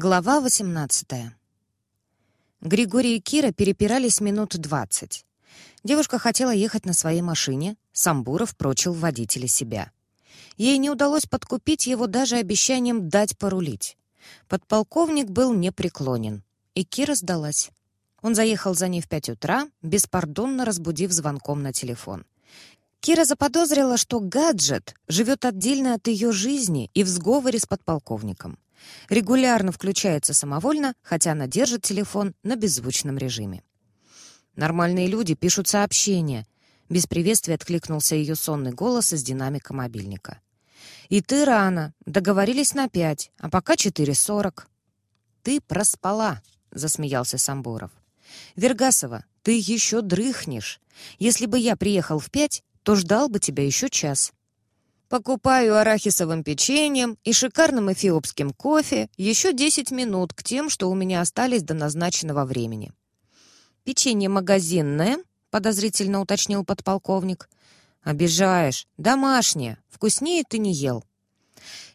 Глава 18 Григорий и Кира перепирались минут двадцать. Девушка хотела ехать на своей машине, Самбуров прочил водителя себя. Ей не удалось подкупить его даже обещанием дать порулить. Подполковник был непреклонен, и Кира сдалась. Он заехал за ней в пять утра, беспардонно разбудив звонком на телефон. Кира заподозрила, что гаджет живет отдельно от ее жизни и в сговоре с подполковником. Регулярно включается самовольно, хотя она держит телефон на беззвучном режиме. Нормальные люди пишут сообщения. Без приветствия откликнулся ее сонный голос из динамика мобильника. «И ты рано. Договорились на пять, а пока четыре сорок». «Ты проспала», — засмеялся Самбуров. «Вергасова, ты еще дрыхнешь. Если бы я приехал в пять, то ждал бы тебя еще час». Покупаю арахисовым печеньем и шикарным эфиопским кофе еще 10 минут к тем, что у меня остались до назначенного времени. «Печенье магазинное?» — подозрительно уточнил подполковник. «Обижаешь. Домашнее. Вкуснее ты не ел».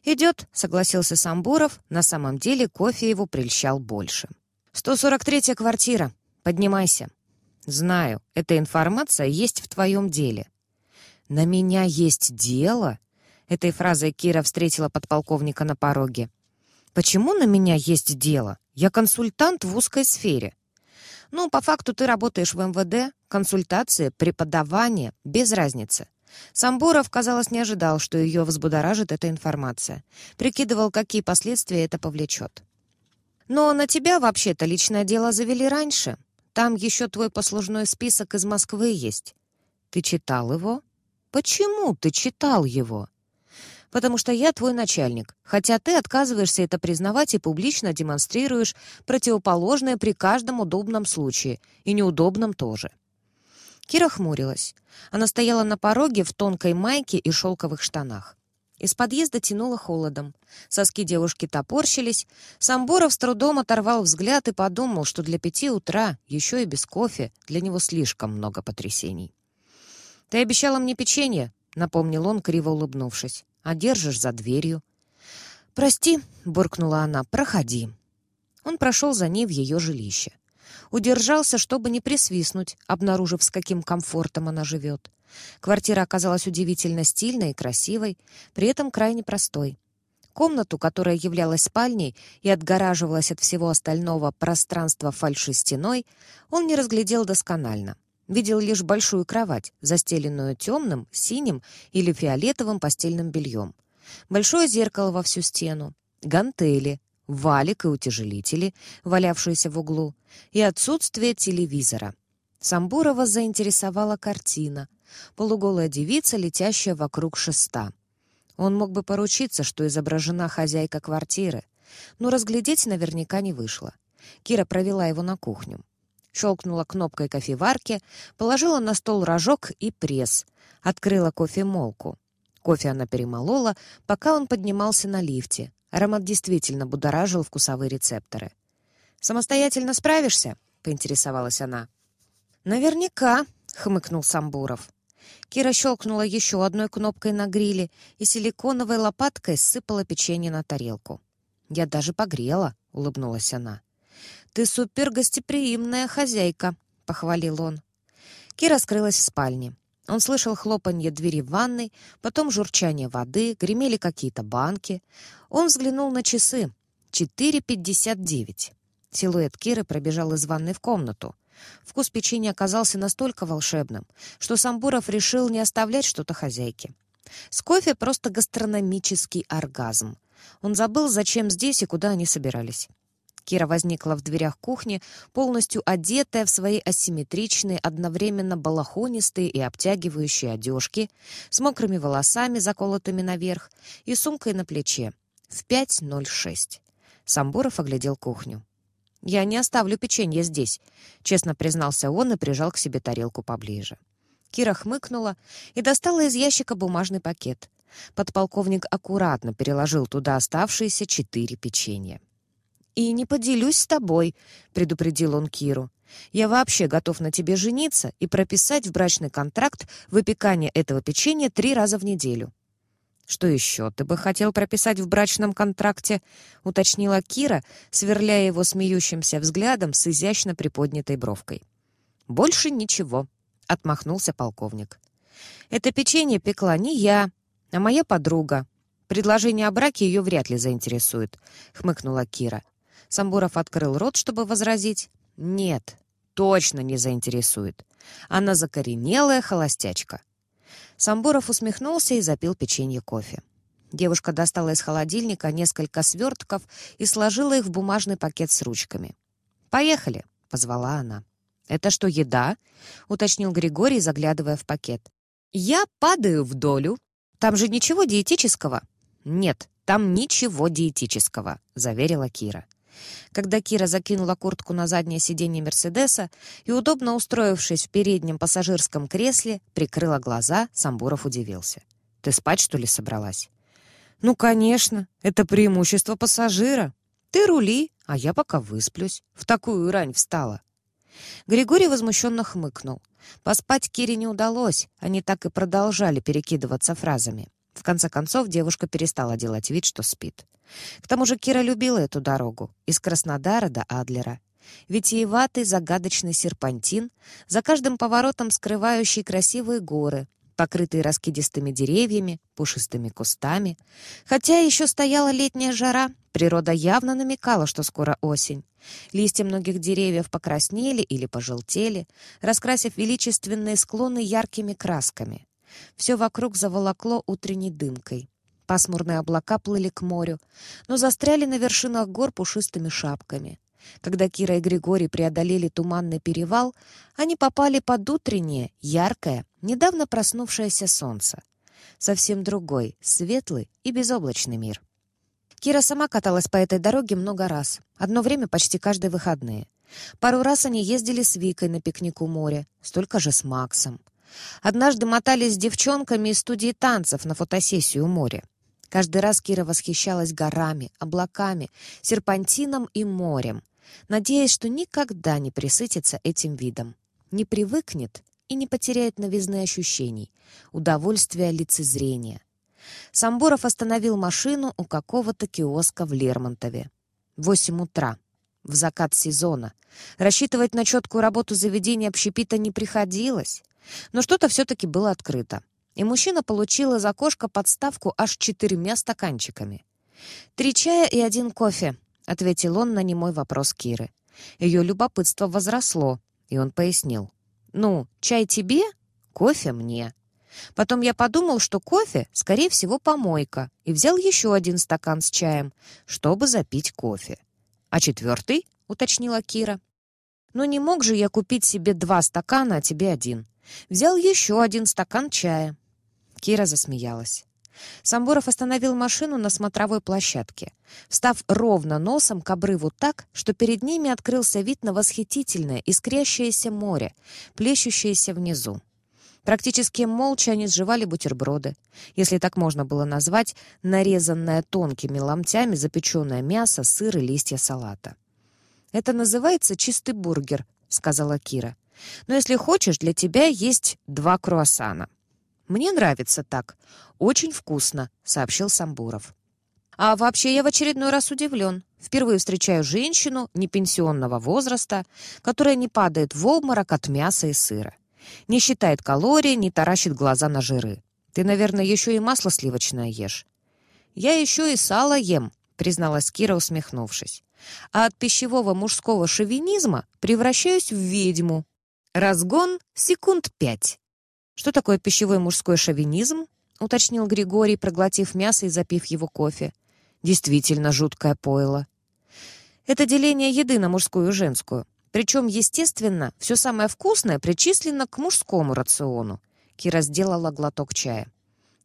«Идет», — согласился Самбуров. На самом деле кофе его прельщал больше. «143-я квартира. Поднимайся». «Знаю, эта информация есть в твоем деле». «На меня есть дело?» Этой фразой Кира встретила подполковника на пороге. «Почему на меня есть дело? Я консультант в узкой сфере». «Ну, по факту ты работаешь в МВД, консультации, преподавание, без разницы». Самбуров, казалось, не ожидал, что ее взбудоражит эта информация. Прикидывал, какие последствия это повлечет. «Но на тебя, вообще-то, личное дело завели раньше. Там еще твой послужной список из Москвы есть. Ты читал его?» «Почему ты читал его?» «Потому что я твой начальник, хотя ты отказываешься это признавать и публично демонстрируешь противоположное при каждом удобном случае, и неудобном тоже». Кира хмурилась. Она стояла на пороге в тонкой майке и шелковых штанах. Из подъезда тянуло холодом. Соски девушки топорщились. Самборов с трудом оторвал взгляд и подумал, что для пяти утра, еще и без кофе, для него слишком много потрясений. «Ты обещала мне печенье», — напомнил он, криво улыбнувшись. «А держишь за дверью». «Прости», — буркнула она, — «проходи». Он прошел за ней в ее жилище. Удержался, чтобы не присвистнуть, обнаружив, с каким комфортом она живет. Квартира оказалась удивительно стильной и красивой, при этом крайне простой. Комнату, которая являлась спальней и отгораживалась от всего остального пространства фальши стеной, он не разглядел досконально. Видел лишь большую кровать, застеленную темным, синим или фиолетовым постельным бельем. Большое зеркало во всю стену, гантели, валик и утяжелители, валявшиеся в углу, и отсутствие телевизора. Самбурова заинтересовала картина. Полуголая девица, летящая вокруг шеста. Он мог бы поручиться, что изображена хозяйка квартиры, но разглядеть наверняка не вышло. Кира провела его на кухню щелкнула кнопкой кофеварки, положила на стол рожок и пресс, открыла кофемолку. Кофе она перемолола, пока он поднимался на лифте. Аромат действительно будоражил вкусовые рецепторы. «Самостоятельно справишься?» — поинтересовалась она. «Наверняка», — хмыкнул Самбуров. Кира щелкнула еще одной кнопкой на гриле и силиконовой лопаткой сыпала печенье на тарелку. «Я даже погрела», — улыбнулась она. «Ты супергостеприимная хозяйка», — похвалил он. Кира скрылась в спальне. Он слышал хлопанье двери в ванной, потом журчание воды, гремели какие-то банки. Он взглянул на часы. 4.59. Силуэт Киры пробежал из ванной в комнату. Вкус печенья оказался настолько волшебным, что Самбуров решил не оставлять что-то хозяйке. С кофе просто гастрономический оргазм. Он забыл, зачем здесь и куда они собирались. Кира возникла в дверях кухни, полностью одетая в свои асимметричные, одновременно балахонистые и обтягивающие одежки, с мокрыми волосами, заколотыми наверх, и сумкой на плече. В 5.06. Самбуров оглядел кухню. «Я не оставлю печенье здесь», — честно признался он и прижал к себе тарелку поближе. Кира хмыкнула и достала из ящика бумажный пакет. Подполковник аккуратно переложил туда оставшиеся четыре печенья. «И не поделюсь с тобой», — предупредил он Киру. «Я вообще готов на тебе жениться и прописать в брачный контракт выпекание этого печенья три раза в неделю». «Что еще ты бы хотел прописать в брачном контракте?» — уточнила Кира, сверляя его смеющимся взглядом с изящно приподнятой бровкой. «Больше ничего», — отмахнулся полковник. «Это печенье пекла не я, а моя подруга. Предложение о браке ее вряд ли заинтересует», — хмыкнула Кира. Самбуров открыл рот, чтобы возразить. «Нет, точно не заинтересует. Она закоренелая холостячка». Самбуров усмехнулся и запил печенье кофе. Девушка достала из холодильника несколько свертков и сложила их в бумажный пакет с ручками. «Поехали», — позвала она. «Это что, еда?» — уточнил Григорий, заглядывая в пакет. «Я падаю в долю. Там же ничего диетического». «Нет, там ничего диетического», — заверила Кира. Когда Кира закинула куртку на заднее сиденье Мерседеса и, удобно устроившись в переднем пассажирском кресле, прикрыла глаза, Самбуров удивился. «Ты спать, что ли, собралась?» «Ну, конечно, это преимущество пассажира. Ты рули, а я пока высплюсь. В такую рань встала». Григорий возмущенно хмыкнул. Поспать Кире не удалось, они так и продолжали перекидываться фразами. В конце концов, девушка перестала делать вид, что спит. К тому же Кира любила эту дорогу из Краснодара до Адлера. Витиеватый загадочный серпантин, за каждым поворотом скрывающий красивые горы, покрытые раскидистыми деревьями, пушистыми кустами. Хотя еще стояла летняя жара, природа явно намекала, что скоро осень. Листья многих деревьев покраснели или пожелтели, раскрасив величественные склоны яркими красками. Все вокруг заволокло утренней дымкой. Пасмурные облака плыли к морю, но застряли на вершинах гор пушистыми шапками. Когда Кира и Григорий преодолели туманный перевал, они попали под утреннее, яркое, недавно проснувшееся солнце. Совсем другой, светлый и безоблачный мир. Кира сама каталась по этой дороге много раз, одно время почти каждые выходные. Пару раз они ездили с Викой на пикник у моря, столько же с Максом. Однажды мотались с девчонками из студии танцев на фотосессию у моря. Каждый раз Кира восхищалась горами, облаками, серпантином и морем, надеясь, что никогда не присытится этим видом, не привыкнет и не потеряет новизны ощущений, удовольствия лицезрения. Самбуров остановил машину у какого-то киоска в Лермонтове. Восемь утра, в закат сезона. Рассчитывать на четкую работу заведения общепита не приходилось, но что-то все-таки было открыто и мужчина получил из окошка подставку аж четырьмя стаканчиками. «Три чая и один кофе», — ответил он на немой вопрос Киры. Ее любопытство возросло, и он пояснил. «Ну, чай тебе, кофе мне». Потом я подумал, что кофе, скорее всего, помойка, и взял еще один стакан с чаем, чтобы запить кофе. «А четвертый?» — уточнила Кира. «Ну не мог же я купить себе два стакана, а тебе один. Взял еще один стакан чая. Кира засмеялась. Самбуров остановил машину на смотровой площадке, встав ровно носом к обрыву так, что перед ними открылся вид на восхитительное искрящееся море, плещущееся внизу. Практически молча они сживали бутерброды, если так можно было назвать, нарезанное тонкими ломтями запеченное мясо, сыр и листья салата. «Это называется чистый бургер», — сказала Кира. «Но если хочешь, для тебя есть два круассана». «Мне нравится так. Очень вкусно», — сообщил Самбуров. «А вообще я в очередной раз удивлен. Впервые встречаю женщину непенсионного возраста, которая не падает в обморок от мяса и сыра. Не считает калорий, не таращит глаза на жиры. Ты, наверное, еще и масло сливочное ешь». «Я еще и сало ем», — призналась Кира, усмехнувшись. «А от пищевого мужского шовинизма превращаюсь в ведьму. Разгон секунд пять». «Что такое пищевой мужской шовинизм?» — уточнил Григорий, проглотив мясо и запив его кофе. «Действительно жуткое пойло». «Это деление еды на мужскую и женскую. Причем, естественно, все самое вкусное причислено к мужскому рациону». Кира сделала глоток чая.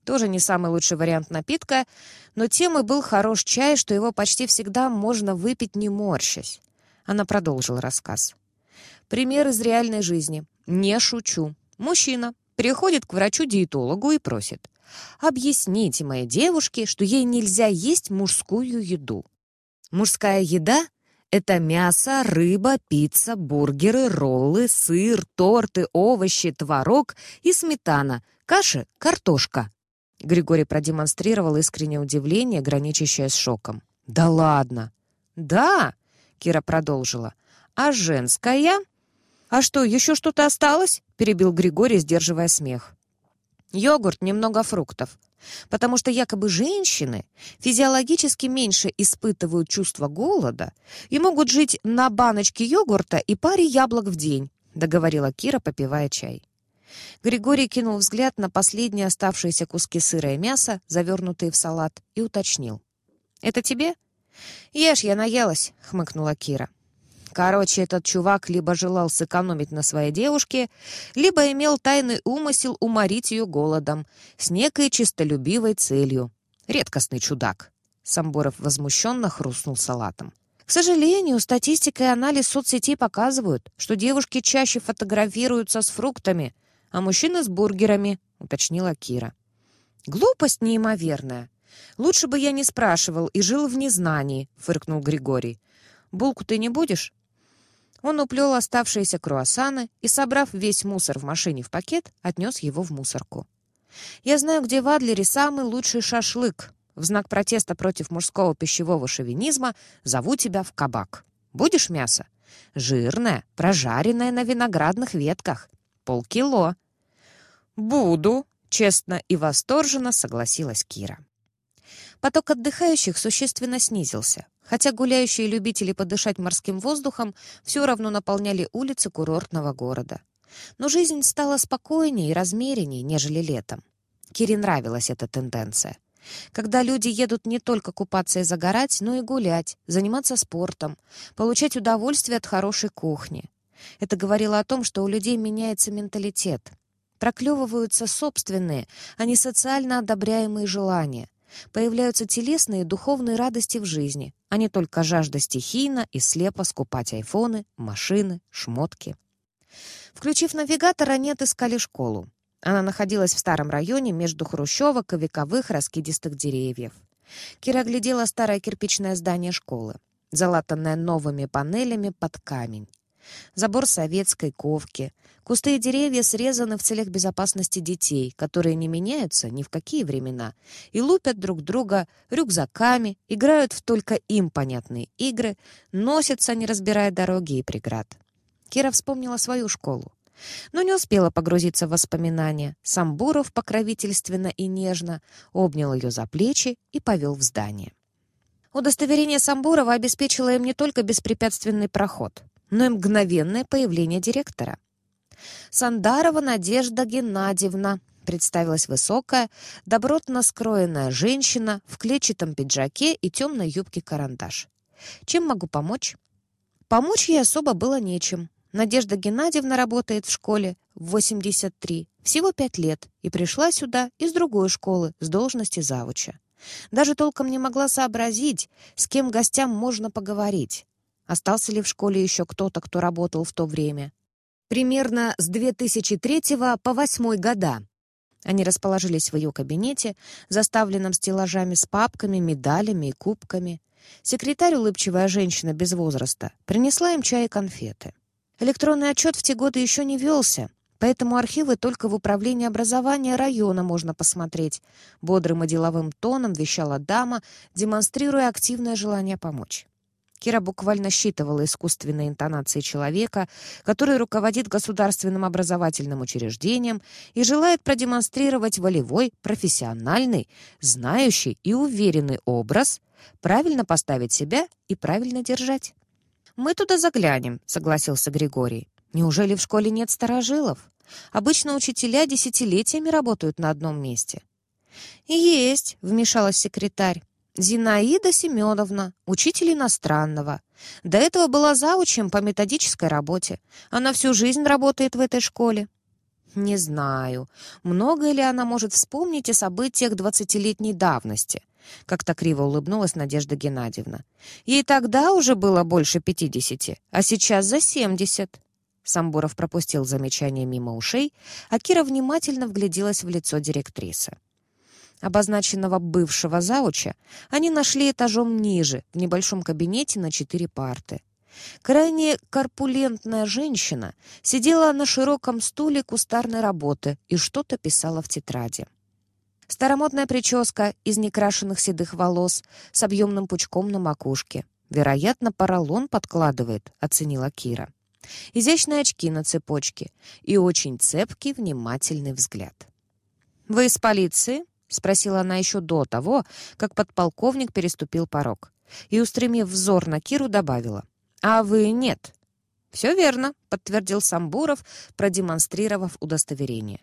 Тоже не самый лучший вариант напитка, но тем и был хорош чай, что его почти всегда можно выпить не морщась. Она продолжила рассказ. Пример из реальной жизни. Не шучу. Мужчина, приходит к врачу-диетологу и просит «Объясните моей девушке, что ей нельзя есть мужскую еду». Мужская еда — это мясо, рыба, пицца, бургеры, роллы, сыр, торты, овощи, творог и сметана, каша, картошка. Григорий продемонстрировал искреннее удивление, граничащее с шоком. «Да ладно!» «Да!» — Кира продолжила. «А женская?» «А что, еще что-то осталось?» — перебил Григорий, сдерживая смех. «Йогурт, немного фруктов. Потому что якобы женщины физиологически меньше испытывают чувство голода и могут жить на баночке йогурта и паре яблок в день», — договорила Кира, попивая чай. Григорий кинул взгляд на последние оставшиеся куски сыра и мяса, завернутые в салат, и уточнил. «Это тебе?» «Ешь, я наелась», — хмыкнула Кира. Короче, этот чувак либо желал сэкономить на своей девушке, либо имел тайный умысел уморить ее голодом с некой чистолюбивой целью. Редкостный чудак. Самборов возмущенно хрустнул салатом. К сожалению, статистика и анализ соцсетей показывают, что девушки чаще фотографируются с фруктами, а мужчины с бургерами, уточнила Кира. Глупость неимоверная. Лучше бы я не спрашивал и жил в незнании, фыркнул Григорий. Булку ты не будешь? Он уплел оставшиеся круассаны и, собрав весь мусор в машине в пакет, отнес его в мусорку. «Я знаю, где в Адлере самый лучший шашлык. В знак протеста против мужского пищевого шовинизма зову тебя в кабак. Будешь мясо? Жирное, прожаренное на виноградных ветках. Полкило». «Буду», — честно и восторженно согласилась Кира. Поток отдыхающих существенно снизился, хотя гуляющие любители подышать морским воздухом все равно наполняли улицы курортного города. Но жизнь стала спокойнее и размереннее, нежели летом. Кире нравилась эта тенденция. Когда люди едут не только купаться и загорать, но и гулять, заниматься спортом, получать удовольствие от хорошей кухни. Это говорило о том, что у людей меняется менталитет. Проклевываются собственные, а не социально одобряемые желания. Появляются телесные и духовные радости в жизни, а не только жажда стихийно и слепо скупать айфоны, машины, шмотки. Включив навигатор, они отыскали школу. Она находилась в старом районе между хрущевок и вековых раскидистых деревьев. Кира глядела старое кирпичное здание школы, залатанное новыми панелями под камень. Забор советской ковки. Кусты и деревья срезаны в целях безопасности детей, которые не меняются ни в какие времена, и лупят друг друга рюкзаками, играют в только им понятные игры, носятся, не разбирая дороги и преград. Кира вспомнила свою школу. Но не успела погрузиться в воспоминания. Самбуров покровительственно и нежно обнял ее за плечи и повел в здание. Удостоверение Самбурова обеспечило им не только беспрепятственный проход но и мгновенное появление директора. «Сандарова Надежда Геннадьевна», представилась высокая, добротно скроенная женщина в клетчатом пиджаке и темной юбке-карандаш. «Чем могу помочь?» Помочь ей особо было нечем. Надежда Геннадьевна работает в школе в 83, всего пять лет, и пришла сюда из другой школы с должности завуча. Даже толком не могла сообразить, с кем гостям можно поговорить. Остался ли в школе еще кто-то, кто работал в то время? Примерно с 2003 по 2008 года. Они расположились в ее кабинете, заставленном стеллажами с папками, медалями и кубками. Секретарь, улыбчивая женщина без возраста, принесла им чай и конфеты. Электронный отчет в те годы еще не велся, поэтому архивы только в управлении образования района можно посмотреть. Бодрым и деловым тоном вещала дама, демонстрируя активное желание помочь. Кира буквально считывала искусственные интонации человека, который руководит государственным образовательным учреждением и желает продемонстрировать волевой, профессиональный, знающий и уверенный образ, правильно поставить себя и правильно держать. «Мы туда заглянем», — согласился Григорий. «Неужели в школе нет старожилов? Обычно учителя десятилетиями работают на одном месте». «Есть», — вмешалась секретарь. Зинаида Семеновна, учитель иностранного. До этого была заучем по методической работе. Она всю жизнь работает в этой школе. Не знаю, многое ли она может вспомнить о событиях двадцатилетней давности. Как-то криво улыбнулась Надежда Геннадьевна. Ей тогда уже было больше пятидесяти, а сейчас за семьдесят. Самбуров пропустил замечание мимо ушей, а Кира внимательно вгляделась в лицо директрисы обозначенного бывшего зауча, они нашли этажом ниже, в небольшом кабинете на четыре парты. Крайне корпулентная женщина сидела на широком стуле кустарной работы и что-то писала в тетради. Старомодная прическа из некрашенных седых волос с объемным пучком на макушке. Вероятно, поролон подкладывает, оценила Кира. Изящные очки на цепочке и очень цепкий, внимательный взгляд. «Вы из полиции?» — спросила она еще до того, как подполковник переступил порог. И, устремив взор на Киру, добавила. «А вы нет?» «Все верно», — подтвердил Самбуров, продемонстрировав удостоверение.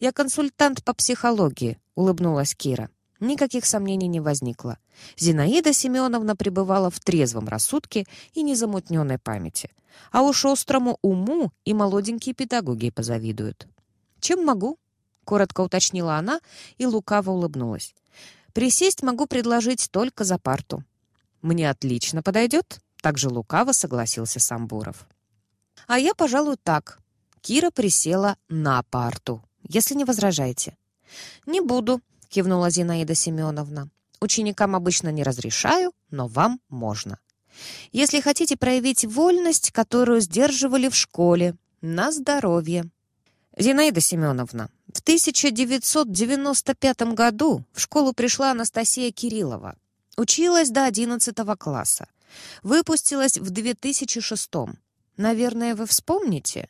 «Я консультант по психологии», — улыбнулась Кира. Никаких сомнений не возникло. Зинаида Семеновна пребывала в трезвом рассудке и незамутненной памяти. А уж острому уму и молоденькие педагоги позавидуют. «Чем могу?» — коротко уточнила она и лукаво улыбнулась. «Присесть могу предложить только за парту». «Мне отлично подойдет?» — также лукаво согласился Самбуров. «А я, пожалуй, так». Кира присела на парту, если не возражаете. «Не буду», — кивнула Зинаида Семеновна. «Ученикам обычно не разрешаю, но вам можно. Если хотите проявить вольность, которую сдерживали в школе, на здоровье». «Зинаида Семеновна, в 1995 году в школу пришла Анастасия Кириллова. Училась до 11 класса. Выпустилась в 2006 -м. Наверное, вы вспомните?»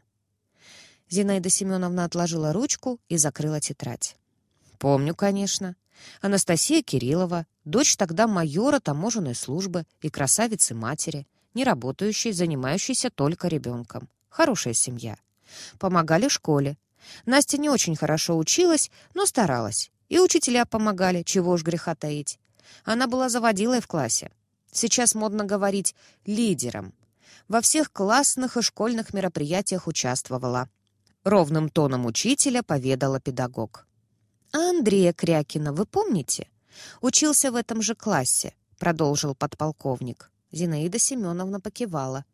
Зинаида Семеновна отложила ручку и закрыла тетрадь. Помню, конечно. Анастасия Кириллова, дочь тогда майора таможенной службы и красавицы матери, не работающей, занимающейся только ребенком. Хорошая семья. Помогали школе. Настя не очень хорошо училась, но старалась. И учителя помогали, чего уж греха таить. Она была заводилой в классе. Сейчас модно говорить «лидером». Во всех классных и школьных мероприятиях участвовала. Ровным тоном учителя поведала педагог. «А Андрея Крякина вы помните? Учился в этом же классе», — продолжил подполковник. Зинаида Семеновна покивала.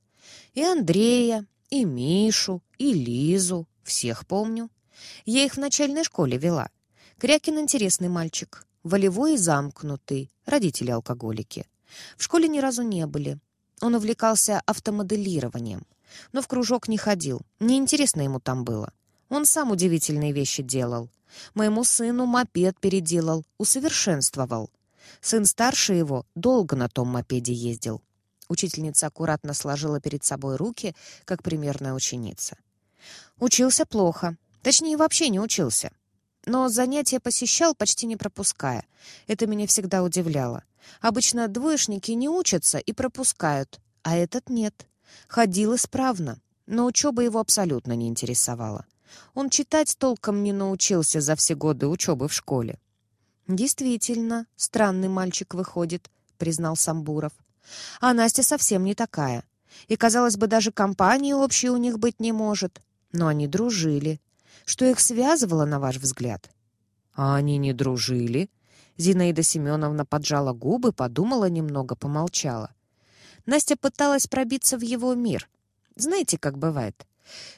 «И Андрея, и Мишу, и Лизу. Всех помню. Я их в начальной школе вела. Крякин интересный мальчик, волевой и замкнутый, родители алкоголики. В школе ни разу не были. Он увлекался автомоделированием, но в кружок не ходил. Неинтересно ему там было. Он сам удивительные вещи делал. Моему сыну мопед переделал, усовершенствовал. Сын старше его долго на том мопеде ездил. Учительница аккуратно сложила перед собой руки, как примерная ученица. Учился плохо. Точнее, вообще не учился. Но занятия посещал, почти не пропуская. Это меня всегда удивляло. Обычно двоечники не учатся и пропускают, а этот нет. Ходил исправно, но учеба его абсолютно не интересовала. Он читать толком не научился за все годы учебы в школе. «Действительно, странный мальчик выходит», — признал Самбуров. «А Настя совсем не такая. И, казалось бы, даже компании общей у них быть не может. Но они дружили. Что их связывало, на ваш взгляд?» «А они не дружили?» Зинаида Семеновна поджала губы, подумала немного, помолчала. Настя пыталась пробиться в его мир. Знаете, как бывает?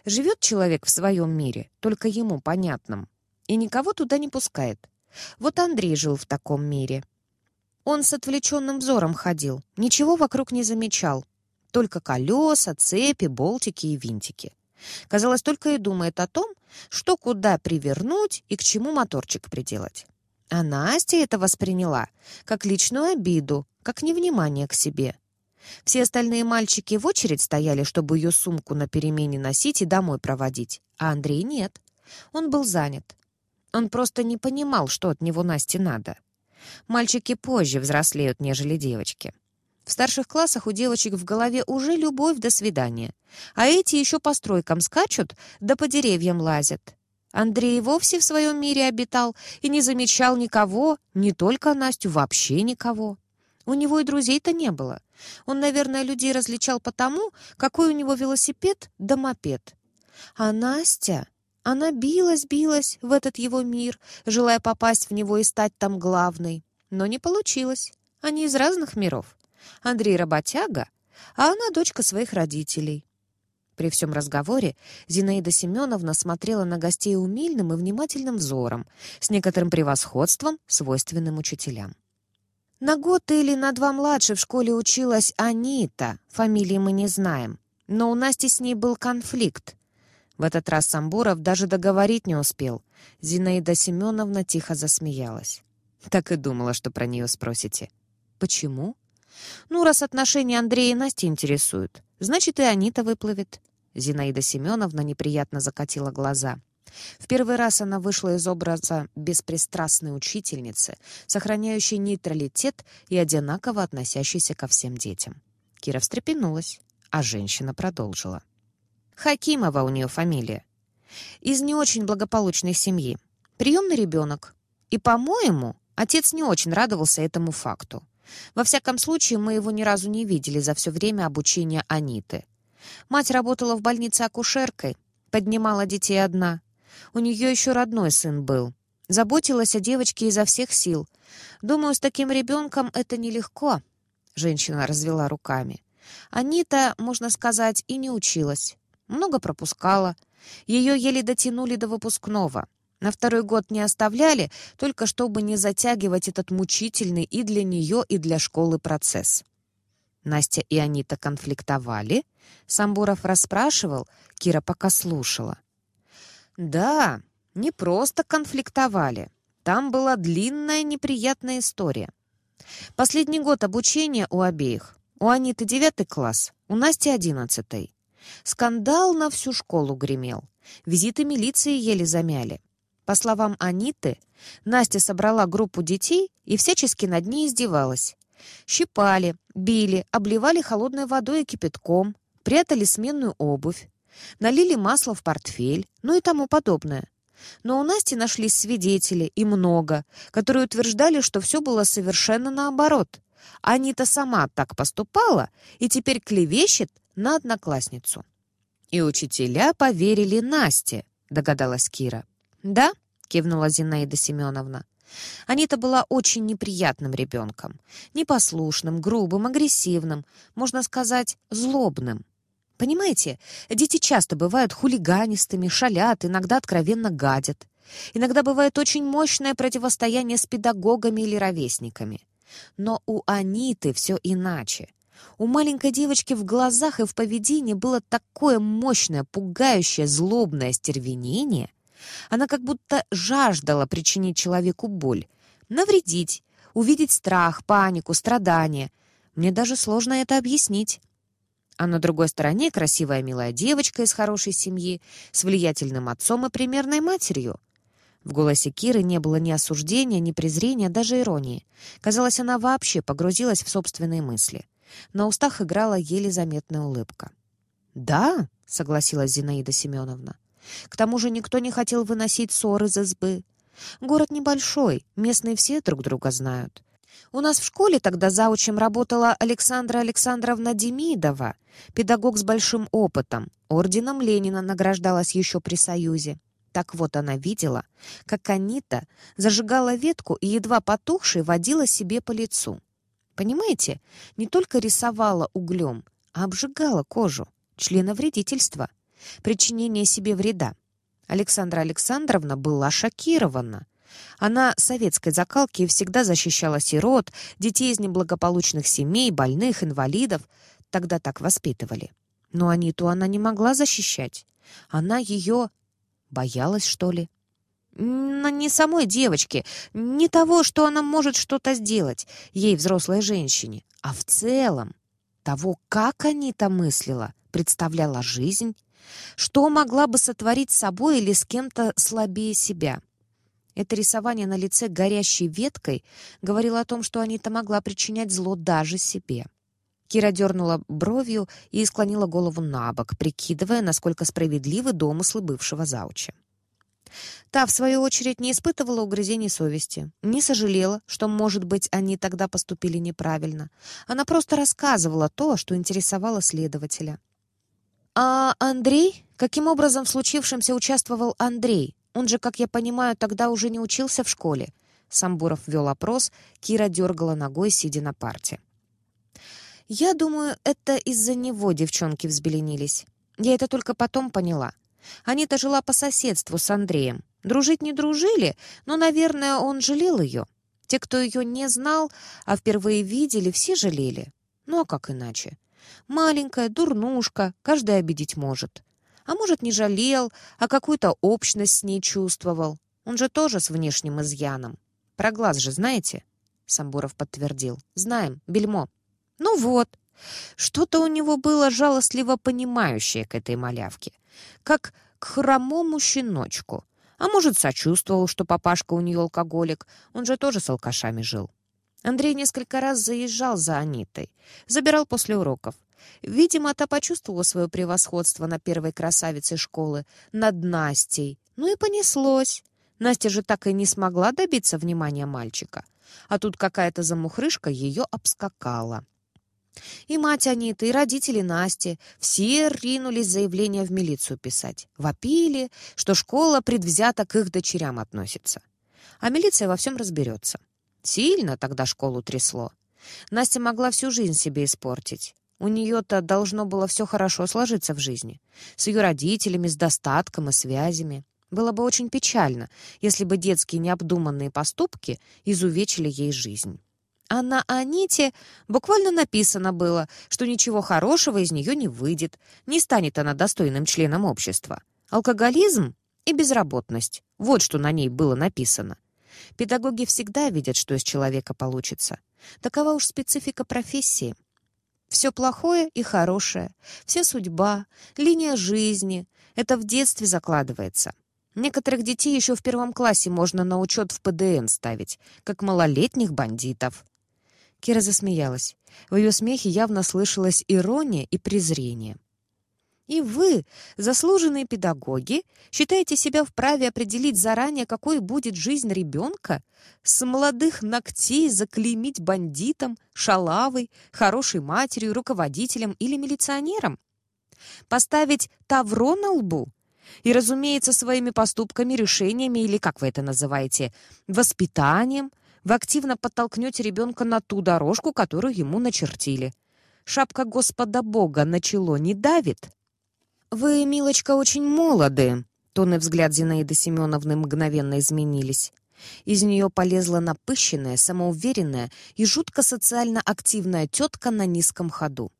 Живет человек в своем мире, только ему понятном, и никого туда не пускает. Вот Андрей жил в таком мире. Он с отвлеченным взором ходил, ничего вокруг не замечал. Только колеса, цепи, болтики и винтики. Казалось, только и думает о том, что куда привернуть и к чему моторчик приделать. А Настя это восприняла как личную обиду, как невнимание к себе. Все остальные мальчики в очередь стояли, чтобы ее сумку на перемене носить и домой проводить, а Андрей нет. Он был занят. Он просто не понимал, что от него Насте надо. Мальчики позже взрослеют, нежели девочки. В старших классах у девочек в голове уже любовь до свидания, а эти еще по стройкам скачут, да по деревьям лазят. Андрей вовсе в своем мире обитал и не замечал никого, не только Настю, вообще никого. У него и друзей-то не было. Он, наверное, людей различал потому, какой у него велосипед да мопед. А Настя, она билась-билась в этот его мир, желая попасть в него и стать там главной. Но не получилось. Они из разных миров. Андрей работяга, а она дочка своих родителей. При всем разговоре Зинаида Семеновна смотрела на гостей умильным и внимательным взором, с некоторым превосходством, свойственным учителям. На год или на два младше в школе училась Анита, фамилии мы не знаем. Но у Насти с ней был конфликт. В этот раз Самбуров даже договорить не успел. Зинаида Семеновна тихо засмеялась. Так и думала, что про нее спросите. Почему? Ну, раз отношения Андрея и Насти интересуют, значит, и Анита выплывет. Зинаида Семеновна неприятно закатила глаза. В первый раз она вышла из образа беспристрастной учительницы, сохраняющей нейтралитет и одинаково относящейся ко всем детям. Кира встрепенулась, а женщина продолжила. Хакимова у нее фамилия. Из не очень благополучной семьи. Приемный ребенок. И, по-моему, отец не очень радовался этому факту. Во всяком случае, мы его ни разу не видели за все время обучения Аниты. Мать работала в больнице акушеркой, поднимала детей одна. У нее еще родной сын был. Заботилась о девочке изо всех сил. Думаю, с таким ребенком это нелегко. Женщина развела руками. Анита, можно сказать, и не училась. Много пропускала. Ее еле дотянули до выпускного. На второй год не оставляли, только чтобы не затягивать этот мучительный и для нее, и для школы процесс. Настя и Анита конфликтовали. Самбуров расспрашивал, Кира пока слушала. Да, не просто конфликтовали. Там была длинная неприятная история. Последний год обучения у обеих. У Аниты девятый класс, у Насти одиннадцатый. Скандал на всю школу гремел. Визиты милиции еле замяли. По словам Аниты, Настя собрала группу детей и всячески над ней издевалась. Щипали, били, обливали холодной водой и кипятком, прятали сменную обувь, налили масло в портфель, ну и тому подобное. Но у Насти нашлись свидетели, и много, которые утверждали, что все было совершенно наоборот. Анита сама так поступала и теперь клевещет на одноклассницу. «И учителя поверили Насте», — догадалась Кира. «Да», — кивнула Зинаида Семеновна. Анита была очень неприятным ребенком. Непослушным, грубым, агрессивным, можно сказать, злобным. Понимаете, дети часто бывают хулиганистыми, шалят, иногда откровенно гадят. Иногда бывает очень мощное противостояние с педагогами или ровесниками. Но у Аниты все иначе. У маленькой девочки в глазах и в поведении было такое мощное, пугающее, злобное стервенение. Она как будто жаждала причинить человеку боль, навредить, увидеть страх, панику, страдания. Мне даже сложно это объяснить. А на другой стороне красивая милая девочка из хорошей семьи, с влиятельным отцом и примерной матерью. В голосе Киры не было ни осуждения, ни презрения, даже иронии. Казалось, она вообще погрузилась в собственные мысли. На устах играла еле заметная улыбка. «Да», — согласилась Зинаида Семеновна. «К тому же никто не хотел выносить ссор из избы. Город небольшой, местные все друг друга знают. У нас в школе тогда заучем работала Александра Александровна Демидова, педагог с большим опытом, орденом Ленина награждалась еще при Союзе. Так вот она видела, как Анита зажигала ветку и, едва потухшей, водила себе по лицу. Понимаете, не только рисовала углем, а обжигала кожу, членовредительство, причинение себе вреда. Александра Александровна была шокирована. Она советской закалки всегда защищала сирот, детей из неблагополучных семей, больных, инвалидов. Тогда так воспитывали. Но Аниту она не могла защищать. Она ее боялась, что ли? Но не самой девочке, не того, что она может что-то сделать, ей, взрослой женщине, а в целом того, как Анита мыслила, представляла жизнь, что могла бы сотворить с собой или с кем-то слабее себя. Это рисование на лице горящей веткой говорило о том, что Анита могла причинять зло даже себе. Кира дернула бровью и склонила голову на бок, прикидывая, насколько справедливы домыслы бывшего зауча. Та, в свою очередь, не испытывала угрызений совести, не сожалела, что, может быть, они тогда поступили неправильно. Она просто рассказывала то, что интересовало следователя. «А Андрей? Каким образом в случившемся участвовал Андрей? Он же, как я понимаю, тогда уже не учился в школе». Самбуров вел опрос, Кира дергала ногой, сидя на парте. «Я думаю, это из-за него девчонки взбеленились. Я это только потом поняла. Анита жила по соседству с Андреем. Дружить не дружили, но, наверное, он жалел ее. Те, кто ее не знал, а впервые видели, все жалели. Ну а как иначе? Маленькая, дурнушка, каждая обидеть может. А может, не жалел, а какую-то общность с ней чувствовал. Он же тоже с внешним изъяном. Про глаз же знаете?» Самбуров подтвердил. «Знаем, бельмо». «Ну вот». Что-то у него было жалостливо понимающее к этой малявке. Как к хромому щеночку. А может, сочувствовал, что папашка у нее алкоголик. Он же тоже с алкашами жил. Андрей несколько раз заезжал за Анитой. Забирал после уроков. Видимо, та почувствовала свое превосходство на первой красавице школы, над Настей. Ну и понеслось. Настя же так и не смогла добиться внимания мальчика. А тут какая-то замухрышка ее обскакала. И мать Аниты, и родители Насти все ринулись заявление в милицию писать. Вопили, что школа предвзято к их дочерям относится. А милиция во всем разберется. Сильно тогда школу трясло. Настя могла всю жизнь себе испортить. У нее-то должно было все хорошо сложиться в жизни. С ее родителями, с достатком и связями. Было бы очень печально, если бы детские необдуманные поступки изувечили ей жизнь. А на Аните буквально написано было, что ничего хорошего из нее не выйдет, не станет она достойным членом общества. Алкоголизм и безработность. Вот что на ней было написано. Педагоги всегда видят, что из человека получится. Такова уж специфика профессии. Все плохое и хорошее, вся судьба, линия жизни — это в детстве закладывается. Некоторых детей еще в первом классе можно на учет в ПДН ставить, как малолетних бандитов. Кира засмеялась. В ее смехе явно слышалась ирония и презрение. И вы, заслуженные педагоги, считаете себя вправе определить заранее, какой будет жизнь ребенка? С молодых ногтей заклеймить бандитом, шалавой, хорошей матерью, руководителем или милиционером? Поставить тавро на лбу? И, разумеется, своими поступками, решениями или, как вы это называете, воспитанием, вы активно подтолкнете ребенка на ту дорожку, которую ему начертили. Шапка Господа Бога на чело не давит? «Вы, милочка, очень молоды!» Тон и взгляд Зинаиды Семеновны мгновенно изменились. Из нее полезла напыщенная, самоуверенная и жутко социально активная тетка на низком ходу.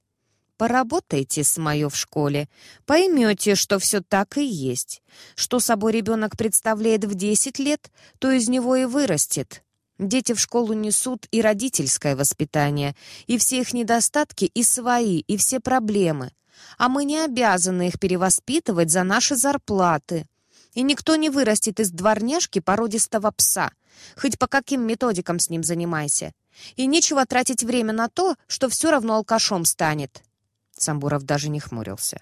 Поработайте с моё в школе, поймете, что все так и есть. Что собой ребенок представляет в 10 лет, то из него и вырастет. Дети в школу несут и родительское воспитание, и все их недостатки, и свои, и все проблемы а мы не обязаны их перевоспитывать за наши зарплаты. И никто не вырастет из дворняжки породистого пса, хоть по каким методикам с ним занимайся. И нечего тратить время на то, что все равно алкашом станет». Самбуров даже не хмурился.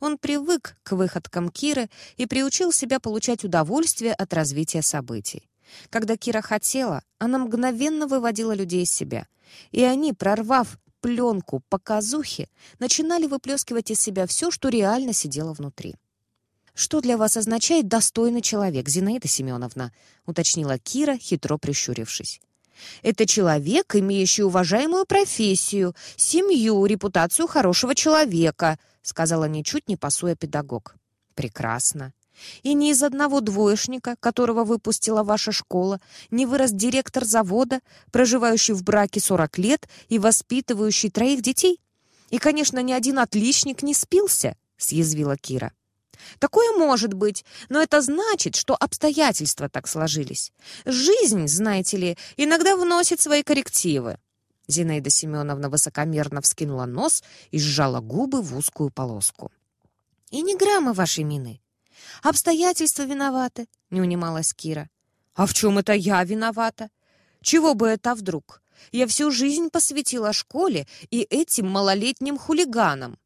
Он привык к выходкам Киры и приучил себя получать удовольствие от развития событий. Когда Кира хотела, она мгновенно выводила людей из себя. И они, прорвав пленку показухи, начинали выплескивать из себя все, что реально сидело внутри. «Что для вас означает достойный человек, Зинаида Семеновна?» — уточнила Кира, хитро прищурившись. «Это человек, имеющий уважаемую профессию, семью, репутацию хорошего человека», — сказала ничуть не пасуя педагог. «Прекрасно. И ни из одного двоечника, которого выпустила ваша школа, не вырос директор завода, проживающий в браке 40 лет и воспитывающий троих детей? И, конечно, ни один отличник не спился, съязвила Кира. Такое может быть, но это значит, что обстоятельства так сложились. Жизнь, знаете ли, иногда вносит свои коррективы. Зинаида Семеновна высокомерно вскинула нос и сжала губы в узкую полоску. «И ни грамма вашей мины. Обстоятельства виноваты, не унималась Кира. А в чем это я виновата? Чего бы это вдруг? Я всю жизнь посвятила школе и этим малолетним хулиганам.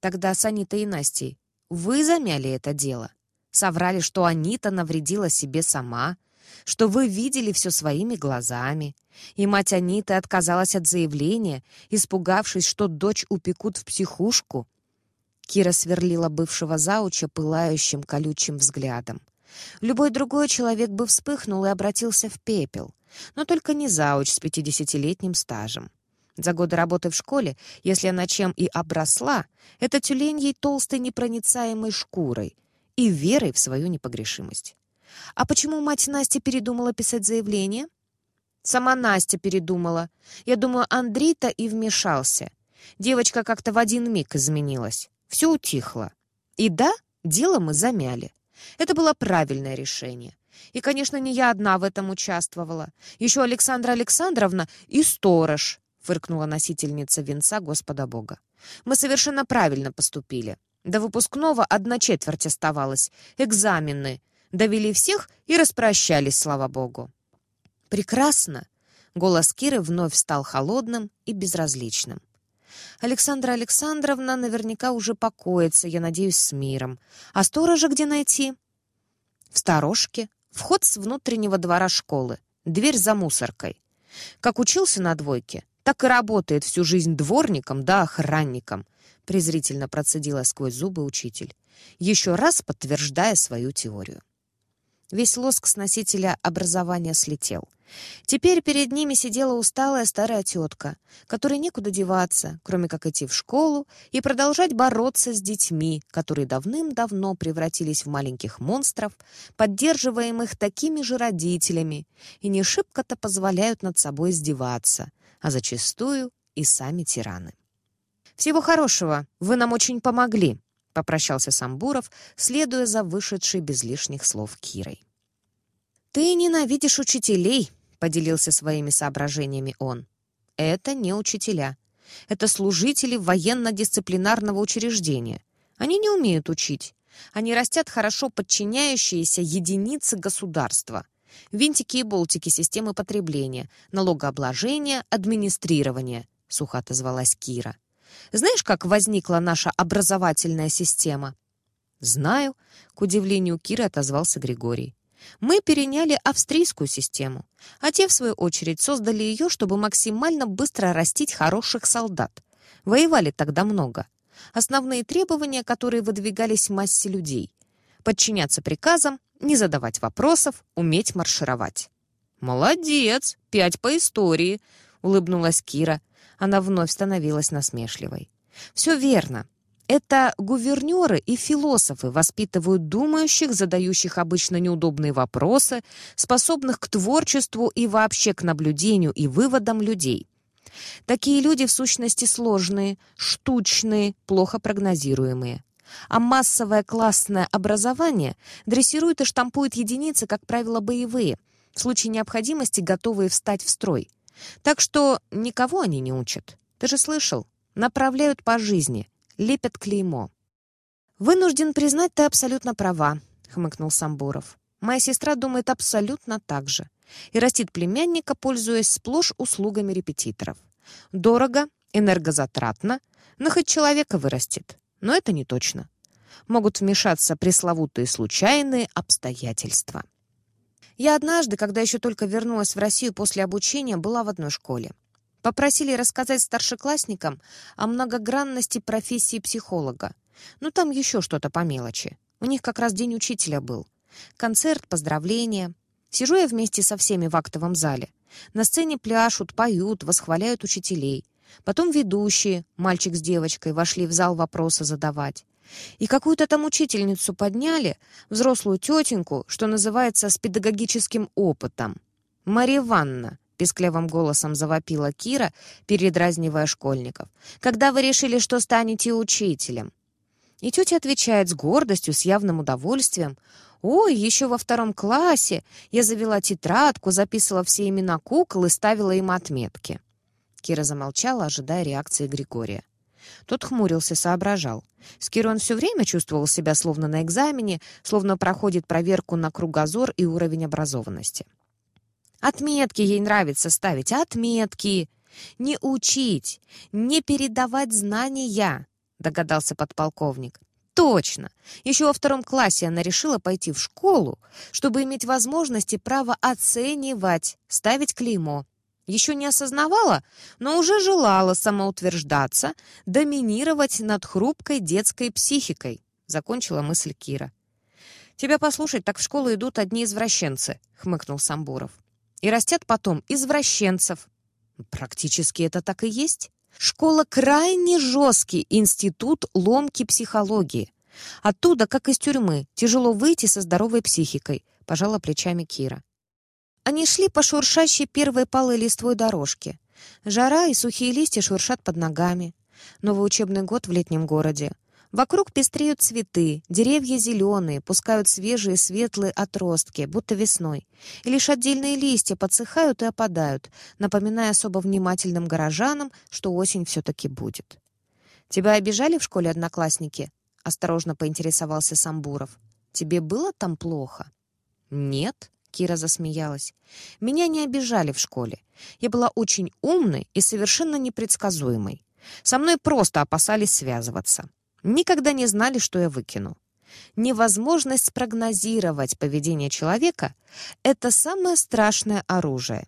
Тогда с Анитой и Настей вы замяли это дело. Соврали, что Анита навредила себе сама, что вы видели все своими глазами. И мать Аниты отказалась от заявления, испугавшись, что дочь упекут в психушку. Кира сверлила бывшего зауча пылающим колючим взглядом. Любой другой человек бы вспыхнул и обратился в пепел, но только не зауч с пятидесятилетним стажем. За годы работы в школе, если она чем и обросла, это тюлень ей толстой непроницаемой шкурой и верой в свою непогрешимость. А почему мать Насти передумала писать заявление? Сама Настя передумала. Я думаю, Андрей-то и вмешался. Девочка как-то в один миг изменилась. Все утихло. И да, дело мы замяли. Это было правильное решение. И, конечно, не я одна в этом участвовала. Еще Александра Александровна и сторож, фыркнула носительница венца Господа Бога. Мы совершенно правильно поступили. До выпускного одна четверть оставалась. Экзамены. Довели всех и распрощались, слава богу. «Прекрасно!» Голос Киры вновь стал холодным и безразличным. Александра Александровна наверняка уже покоится, я надеюсь, с миром. А сторожа где найти? В сторожке. Вход с внутреннего двора школы. Дверь за мусоркой. Как учился на двойке, так и работает всю жизнь дворником да охранником презрительно процедила сквозь зубы учитель, еще раз подтверждая свою теорию. Весь лоск с носителя образования слетел. Теперь перед ними сидела усталая старая тетка, которой некуда деваться, кроме как идти в школу и продолжать бороться с детьми, которые давным-давно превратились в маленьких монстров, поддерживаемых такими же родителями, и не шибко-то позволяют над собой издеваться, а зачастую и сами тираны. «Всего хорошего, вы нам очень помогли», — попрощался Самбуров, следуя за вышедшей без лишних слов Кирой. «Ты ненавидишь учителей», — поделился своими соображениями он. «Это не учителя. Это служители военно-дисциплинарного учреждения. Они не умеют учить. Они растят хорошо подчиняющиеся единицы государства. Винтики и болтики системы потребления, налогообложения, администрирования», — сухо отозвалась Кира. Знаешь, как возникла наша образовательная система?» «Знаю», — к удивлению Киры отозвался Григорий. «Мы переняли австрийскую систему, а те, в свою очередь, создали ее, чтобы максимально быстро растить хороших солдат. Воевали тогда много. Основные требования, которые выдвигались массе людей — подчиняться приказам, не задавать вопросов, уметь маршировать». «Молодец! Пять по истории!» — улыбнулась Кира. Она вновь становилась насмешливой. «Все верно. Это гувернеры и философы воспитывают думающих, задающих обычно неудобные вопросы, способных к творчеству и вообще к наблюдению и выводам людей. Такие люди в сущности сложные, штучные, плохо прогнозируемые. А массовое классное образование дрессирует и штампует единицы, как правило, боевые, в случае необходимости готовые встать в строй. Так что никого они не учат. Ты же слышал? Направляют по жизни, лепят клеймо. «Вынужден признать, ты абсолютно права», — хмыкнул Самбуров. «Моя сестра думает абсолютно так же и растит племянника, пользуясь сплошь услугами репетиторов. Дорого, энергозатратно, но хоть человека вырастет. Но это не точно. Могут вмешаться пресловутые случайные обстоятельства». Я однажды, когда еще только вернулась в Россию после обучения, была в одной школе. Попросили рассказать старшеклассникам о многогранности профессии психолога. Ну, там еще что-то по мелочи. У них как раз день учителя был. Концерт, поздравления. Сижу я вместе со всеми в актовом зале. На сцене пляшут, поют, восхваляют учителей. Потом ведущие, мальчик с девочкой, вошли в зал вопросы задавать. И какую-то там учительницу подняли, взрослую тетеньку, что называется, с педагогическим опытом. «Марья Ивановна», — песклявым голосом завопила Кира, передразнивая школьников, «когда вы решили, что станете учителем?» И тетя отвечает с гордостью, с явным удовольствием. «Ой, еще во втором классе я завела тетрадку, записывала все имена кукол и ставила им отметки». Кира замолчала, ожидая реакции Григория. Тот хмурился, соображал. С Кирой он все время чувствовал себя словно на экзамене, словно проходит проверку на кругозор и уровень образованности. «Отметки ей нравится ставить, отметки! Не учить, не передавать знания!» — догадался подполковник. Точно! Еще во втором классе она решила пойти в школу, чтобы иметь возможность и право оценивать, ставить клеймо. Еще не осознавала, но уже желала самоутверждаться, доминировать над хрупкой детской психикой, закончила мысль Кира. «Тебя послушать, так в школу идут одни извращенцы», — хмыкнул Самбуров. «И растят потом извращенцев». «Практически это так и есть. Школа — крайне жесткий институт ломки психологии. Оттуда, как из тюрьмы, тяжело выйти со здоровой психикой», — пожала плечами Кира. Они шли по шуршащей первой палой листвой дорожке. Жара и сухие листья шуршат под ногами. Новый учебный год в летнем городе. Вокруг пестреют цветы, деревья зеленые, пускают свежие светлые отростки, будто весной. И лишь отдельные листья подсыхают и опадают, напоминая особо внимательным горожанам, что осень все-таки будет. «Тебя обижали в школе одноклассники?» — осторожно поинтересовался Самбуров. «Тебе было там плохо?» «Нет», — Кира засмеялась. «Меня не обижали в школе. Я была очень умной и совершенно непредсказуемой. Со мной просто опасались связываться. Никогда не знали, что я выкину. Невозможность спрогнозировать поведение человека — это самое страшное оружие.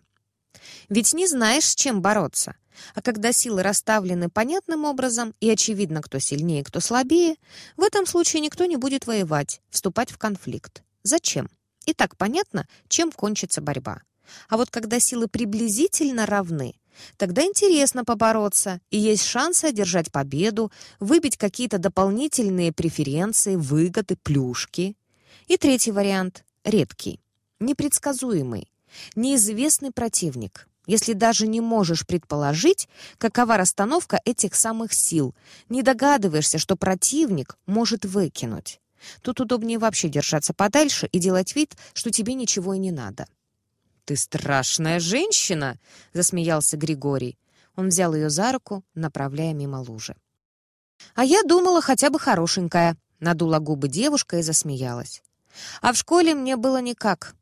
Ведь не знаешь, с чем бороться. А когда силы расставлены понятным образом и очевидно, кто сильнее, кто слабее, в этом случае никто не будет воевать, вступать в конфликт. Зачем? И так понятно, чем кончится борьба. А вот когда силы приблизительно равны, тогда интересно побороться, и есть шансы одержать победу, выбить какие-то дополнительные преференции, выгоды, плюшки. И третий вариант — редкий, непредсказуемый, неизвестный противник. Если даже не можешь предположить, какова расстановка этих самых сил, не догадываешься, что противник может выкинуть. Тут удобнее вообще держаться подальше и делать вид, что тебе ничего и не надо. «Ты страшная женщина!» — засмеялся Григорий. Он взял ее за руку, направляя мимо лужи. «А я думала, хотя бы хорошенькая», — надула губы девушка и засмеялась. «А в школе мне было никак.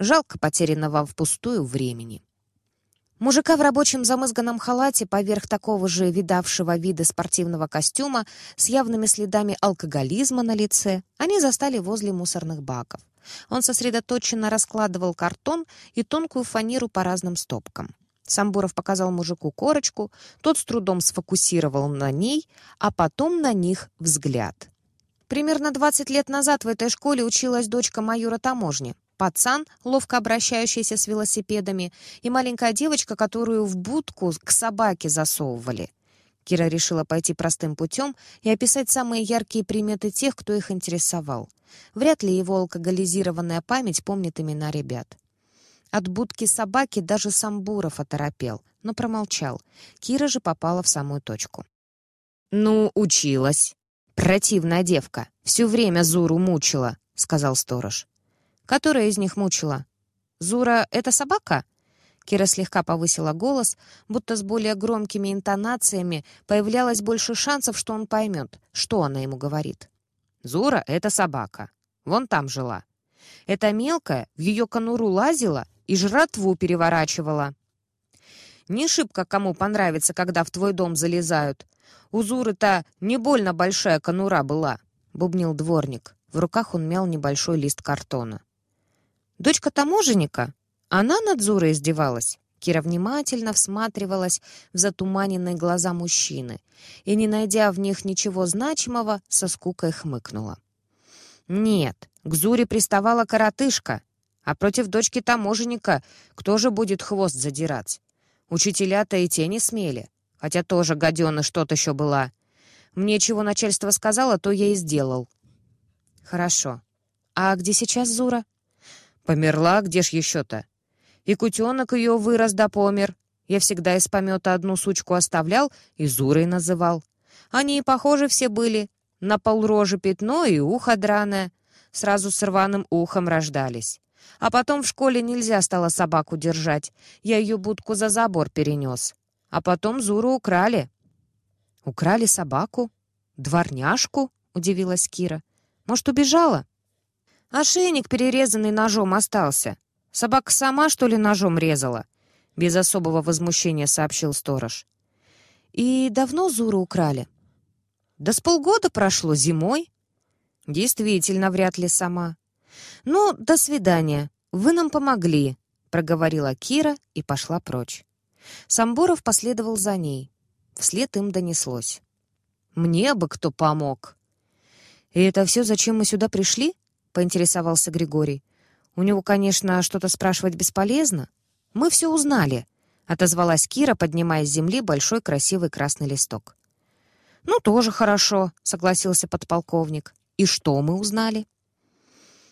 Жалко потерянного впустую времени». Мужика в рабочем замызганном халате поверх такого же видавшего вида спортивного костюма с явными следами алкоголизма на лице они застали возле мусорных баков. Он сосредоточенно раскладывал картон и тонкую фанеру по разным стопкам. Самбуров показал мужику корочку, тот с трудом сфокусировал на ней, а потом на них взгляд. Примерно 20 лет назад в этой школе училась дочка майора таможни. Пацан, ловко обращающийся с велосипедами, и маленькая девочка, которую в будку к собаке засовывали. Кира решила пойти простым путем и описать самые яркие приметы тех, кто их интересовал. Вряд ли его алкоголизированная память помнит имена ребят. От будки собаки даже Самбуров оторопел, но промолчал. Кира же попала в самую точку. «Ну, училась. Противная девка. Всё время Зуру мучила», — сказал сторож. «Которая из них мучила? Зура — это собака?» Кира слегка повысила голос, будто с более громкими интонациями появлялось больше шансов, что он поймет, что она ему говорит. «Зура — это собака. Вон там жила. Эта мелкая в ее конуру лазила и жратву переворачивала. Не шибко кому понравится, когда в твой дом залезают. У Зуры-то не больно большая конура была», — бубнил дворник. В руках он мял небольшой лист картона. «Дочка таможенника?» Она над Зурой издевалась. Кира внимательно всматривалась в затуманенные глаза мужчины и, не найдя в них ничего значимого, со скукой хмыкнула. «Нет, к Зуре приставала коротышка, а против дочки таможенника кто же будет хвост задирать? Учителя-то и те не смели, хотя тоже гадёна что-то еще была. Мне чего начальство сказало, то я и сделал». «Хорошо. А где сейчас Зура?» «Померла, где ж еще-то? И кутенок ее вырос да помер. Я всегда из помета одну сучку оставлял и Зурой называл. Они и похожи все были. На полрожи пятно и ухо драное. Сразу с рваным ухом рождались. А потом в школе нельзя стало собаку держать. Я ее будку за забор перенес. А потом Зуру украли. «Украли собаку? Дворняжку?» — удивилась Кира. «Может, убежала?» «Ошейник перерезанный ножом остался. Собака сама, что ли, ножом резала?» Без особого возмущения сообщил сторож. «И давно Зуру украли?» «Да с полгода прошло, зимой». «Действительно, вряд ли сама». «Ну, до свидания. Вы нам помогли», — проговорила Кира и пошла прочь. Самбуров последовал за ней. Вслед им донеслось. «Мне бы кто помог!» «И это все, зачем мы сюда пришли?» — поинтересовался Григорий. У него, конечно, что-то спрашивать бесполезно. Мы все узнали, отозвалась Кира, поднимая с земли большой красивый красный листок. Ну, тоже хорошо, согласился подполковник. И что мы узнали?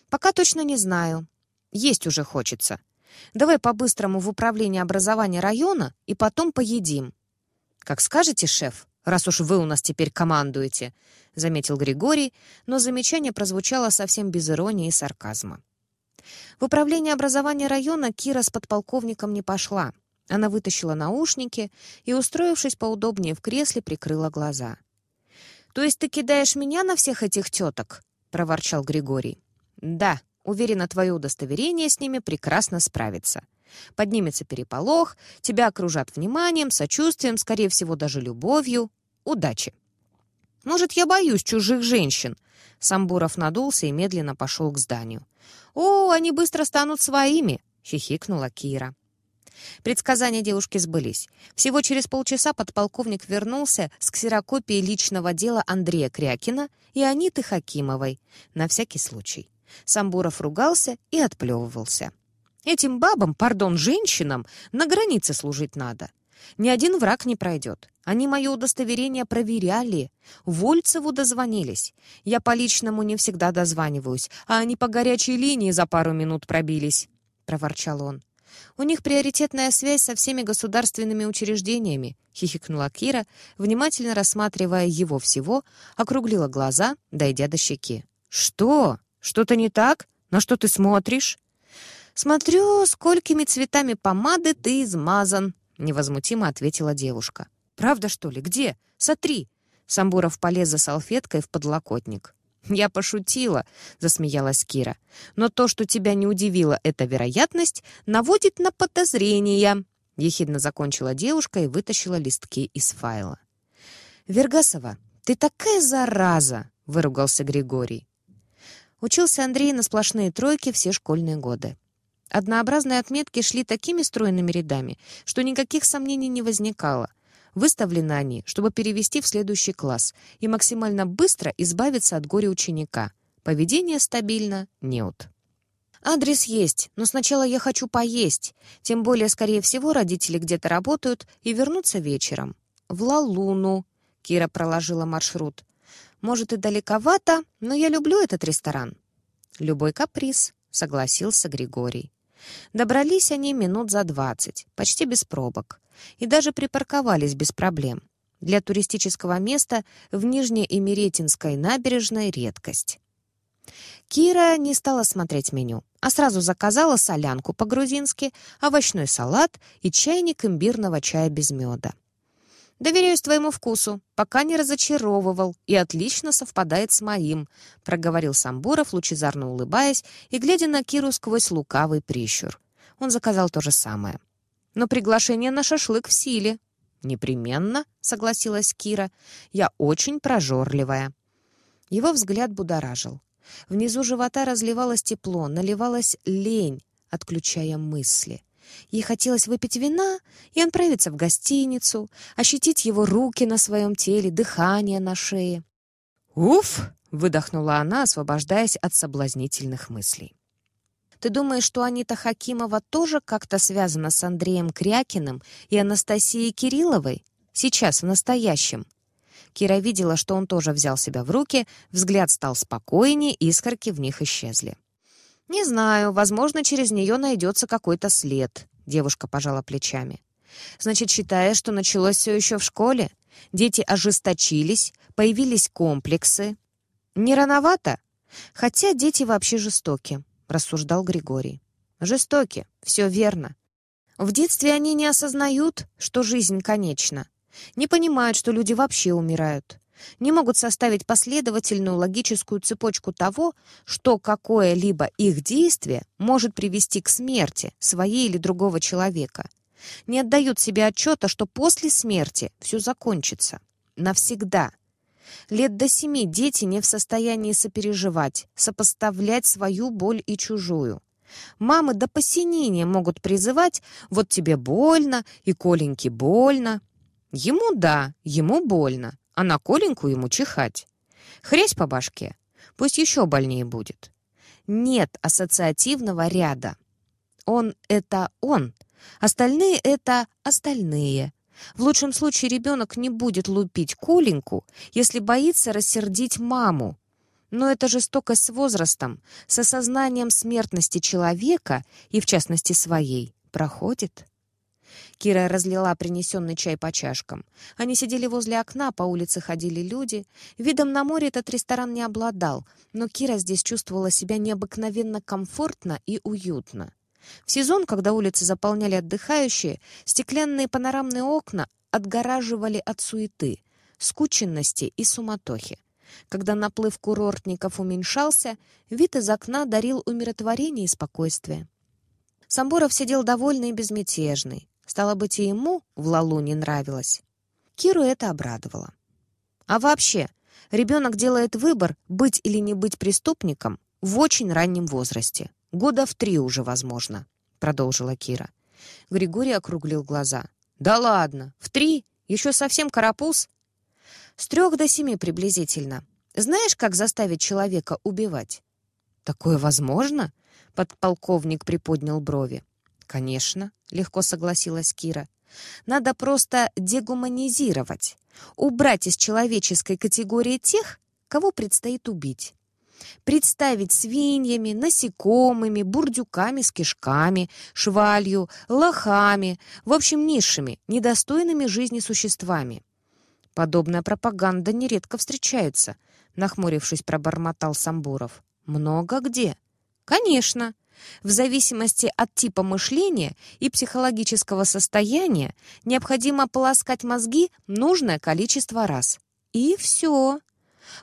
Пока точно не знаю. Есть уже хочется. Давай по-быстрому в управление образования района и потом поедим. Как скажете, шеф, раз уж вы у нас теперь командуете», — заметил Григорий, но замечание прозвучало совсем без иронии и сарказма. В управление образования района Кира с подполковником не пошла. Она вытащила наушники и, устроившись поудобнее в кресле, прикрыла глаза. «То есть ты кидаешь меня на всех этих теток?» — проворчал Григорий. «Да, уверена, твое удостоверение с ними прекрасно справится. Поднимется переполох, тебя окружат вниманием, сочувствием, скорее всего, даже любовью. Удачи!» «Может, я боюсь чужих женщин?» Самбуров надулся и медленно пошел к зданию. «О, они быстро станут своими!» — хихикнула Кира. Предсказания девушки сбылись. Всего через полчаса подполковник вернулся с ксерокопией личного дела Андрея Крякина и Аниты Хакимовой. На всякий случай. Самбуров ругался и отплевывался. «Этим бабам, пардон, женщинам, на границе служить надо. Ни один враг не пройдет. Они мое удостоверение проверяли. Вольцеву дозвонились. Я по личному не всегда дозваниваюсь, а они по горячей линии за пару минут пробились», — проворчал он. «У них приоритетная связь со всеми государственными учреждениями», — хихикнула Кира, внимательно рассматривая его всего, округлила глаза, дойдя до щеки. «Что? Что-то не так? На что ты смотришь?» «Смотрю, сколькими цветами помады ты измазан», — невозмутимо ответила девушка. «Правда, что ли? Где? Сотри!» Самбуров полез за салфеткой в подлокотник. «Я пошутила», — засмеялась Кира. «Но то, что тебя не удивила эта вероятность, наводит на подозрения», — ехидно закончила девушка и вытащила листки из файла. «Вергасова, ты такая зараза!» — выругался Григорий. Учился Андрей на сплошные тройки все школьные годы. Однообразные отметки шли такими стройными рядами, что никаких сомнений не возникало. Выставлены они, чтобы перевести в следующий класс и максимально быстро избавиться от горя ученика. Поведение стабильно, неут. Адрес есть, но сначала я хочу поесть. Тем более, скорее всего, родители где-то работают и вернутся вечером. В Лалуну. Кира проложила маршрут. Может и далековато, но я люблю этот ресторан. Любой каприз, согласился Григорий. Добрались они минут за двадцать, почти без пробок и даже припарковались без проблем. Для туристического места в Нижнеэмеретинской набережной редкость. Кира не стала смотреть меню, а сразу заказала солянку по-грузински, овощной салат и чайник имбирного чая без меда. «Доверяюсь твоему вкусу, пока не разочаровывал и отлично совпадает с моим», проговорил Самбуров, лучезарно улыбаясь и глядя на Киру сквозь лукавый прищур. Он заказал то же самое но приглашение на шашлык в силе». «Непременно», — согласилась Кира. «Я очень прожорливая». Его взгляд будоражил. Внизу живота разливалось тепло, наливалась лень, отключая мысли. Ей хотелось выпить вина и отправиться в гостиницу, ощутить его руки на своем теле, дыхание на шее. «Уф!» — выдохнула она, освобождаясь от соблазнительных мыслей. Ты думаешь, что Анита Хакимова тоже как-то связана с Андреем Крякиным и Анастасией Кирилловой? Сейчас, в настоящем?» Кира видела, что он тоже взял себя в руки, взгляд стал спокойнее, искорки в них исчезли. «Не знаю, возможно, через нее найдется какой-то след», — девушка пожала плечами. «Значит, считаешь, что началось все еще в школе? Дети ожесточились, появились комплексы. Не рановато? Хотя дети вообще жестоки. — рассуждал Григорий. «Жестоки, все верно. В детстве они не осознают, что жизнь конечна, не понимают, что люди вообще умирают, не могут составить последовательную логическую цепочку того, что какое-либо их действие может привести к смерти своей или другого человека, не отдают себе отчета, что после смерти все закончится. Навсегда — Лет до семи дети не в состоянии сопереживать, сопоставлять свою боль и чужую. Мамы до посинения могут призывать «вот тебе больно» и «Коленьке больно». Ему да, ему больно, а на Коленьку ему чихать. Хрясь по башке, пусть еще больнее будет. Нет ассоциативного ряда. Он — это он, остальные — это остальные. В лучшем случае ребенок не будет лупить Коленьку, если боится рассердить маму. Но эта жестокость с возрастом, с осознанием смертности человека, и в частности своей, проходит. Кира разлила принесенный чай по чашкам. Они сидели возле окна, по улице ходили люди. Видом на море этот ресторан не обладал, но Кира здесь чувствовала себя необыкновенно комфортно и уютно. В сезон, когда улицы заполняли отдыхающие, стеклянные панорамные окна отгораживали от суеты, скученности и суматохи. Когда наплыв курортников уменьшался, вид из окна дарил умиротворение и спокойствие. Самбуров сидел довольный и безмятежный. Стало быть, и ему в Лалу не нравилось. Киру это обрадовало. А вообще, ребенок делает выбор, быть или не быть преступником в очень раннем возрасте. Года в три уже, возможно, продолжила Кира. Григорий округлил глаза. «Да ладно, в три? Еще совсем карапуз?» «С трех до семи приблизительно. Знаешь, как заставить человека убивать?» «Такое возможно?» — подполковник приподнял брови. «Конечно», — легко согласилась Кира. «Надо просто дегуманизировать, убрать из человеческой категории тех, кого предстоит убить. Представить свиньями, насекомыми, бурдюками с кишками, швалью, лохами, в общем, низшими, недостойными жизни существами. Подобная пропаганда нередко встречается, нахмурившись, пробормотал Самбуров. Много где? Конечно. В зависимости от типа мышления и психологического состояния необходимо полоскать мозги нужное количество раз. И все.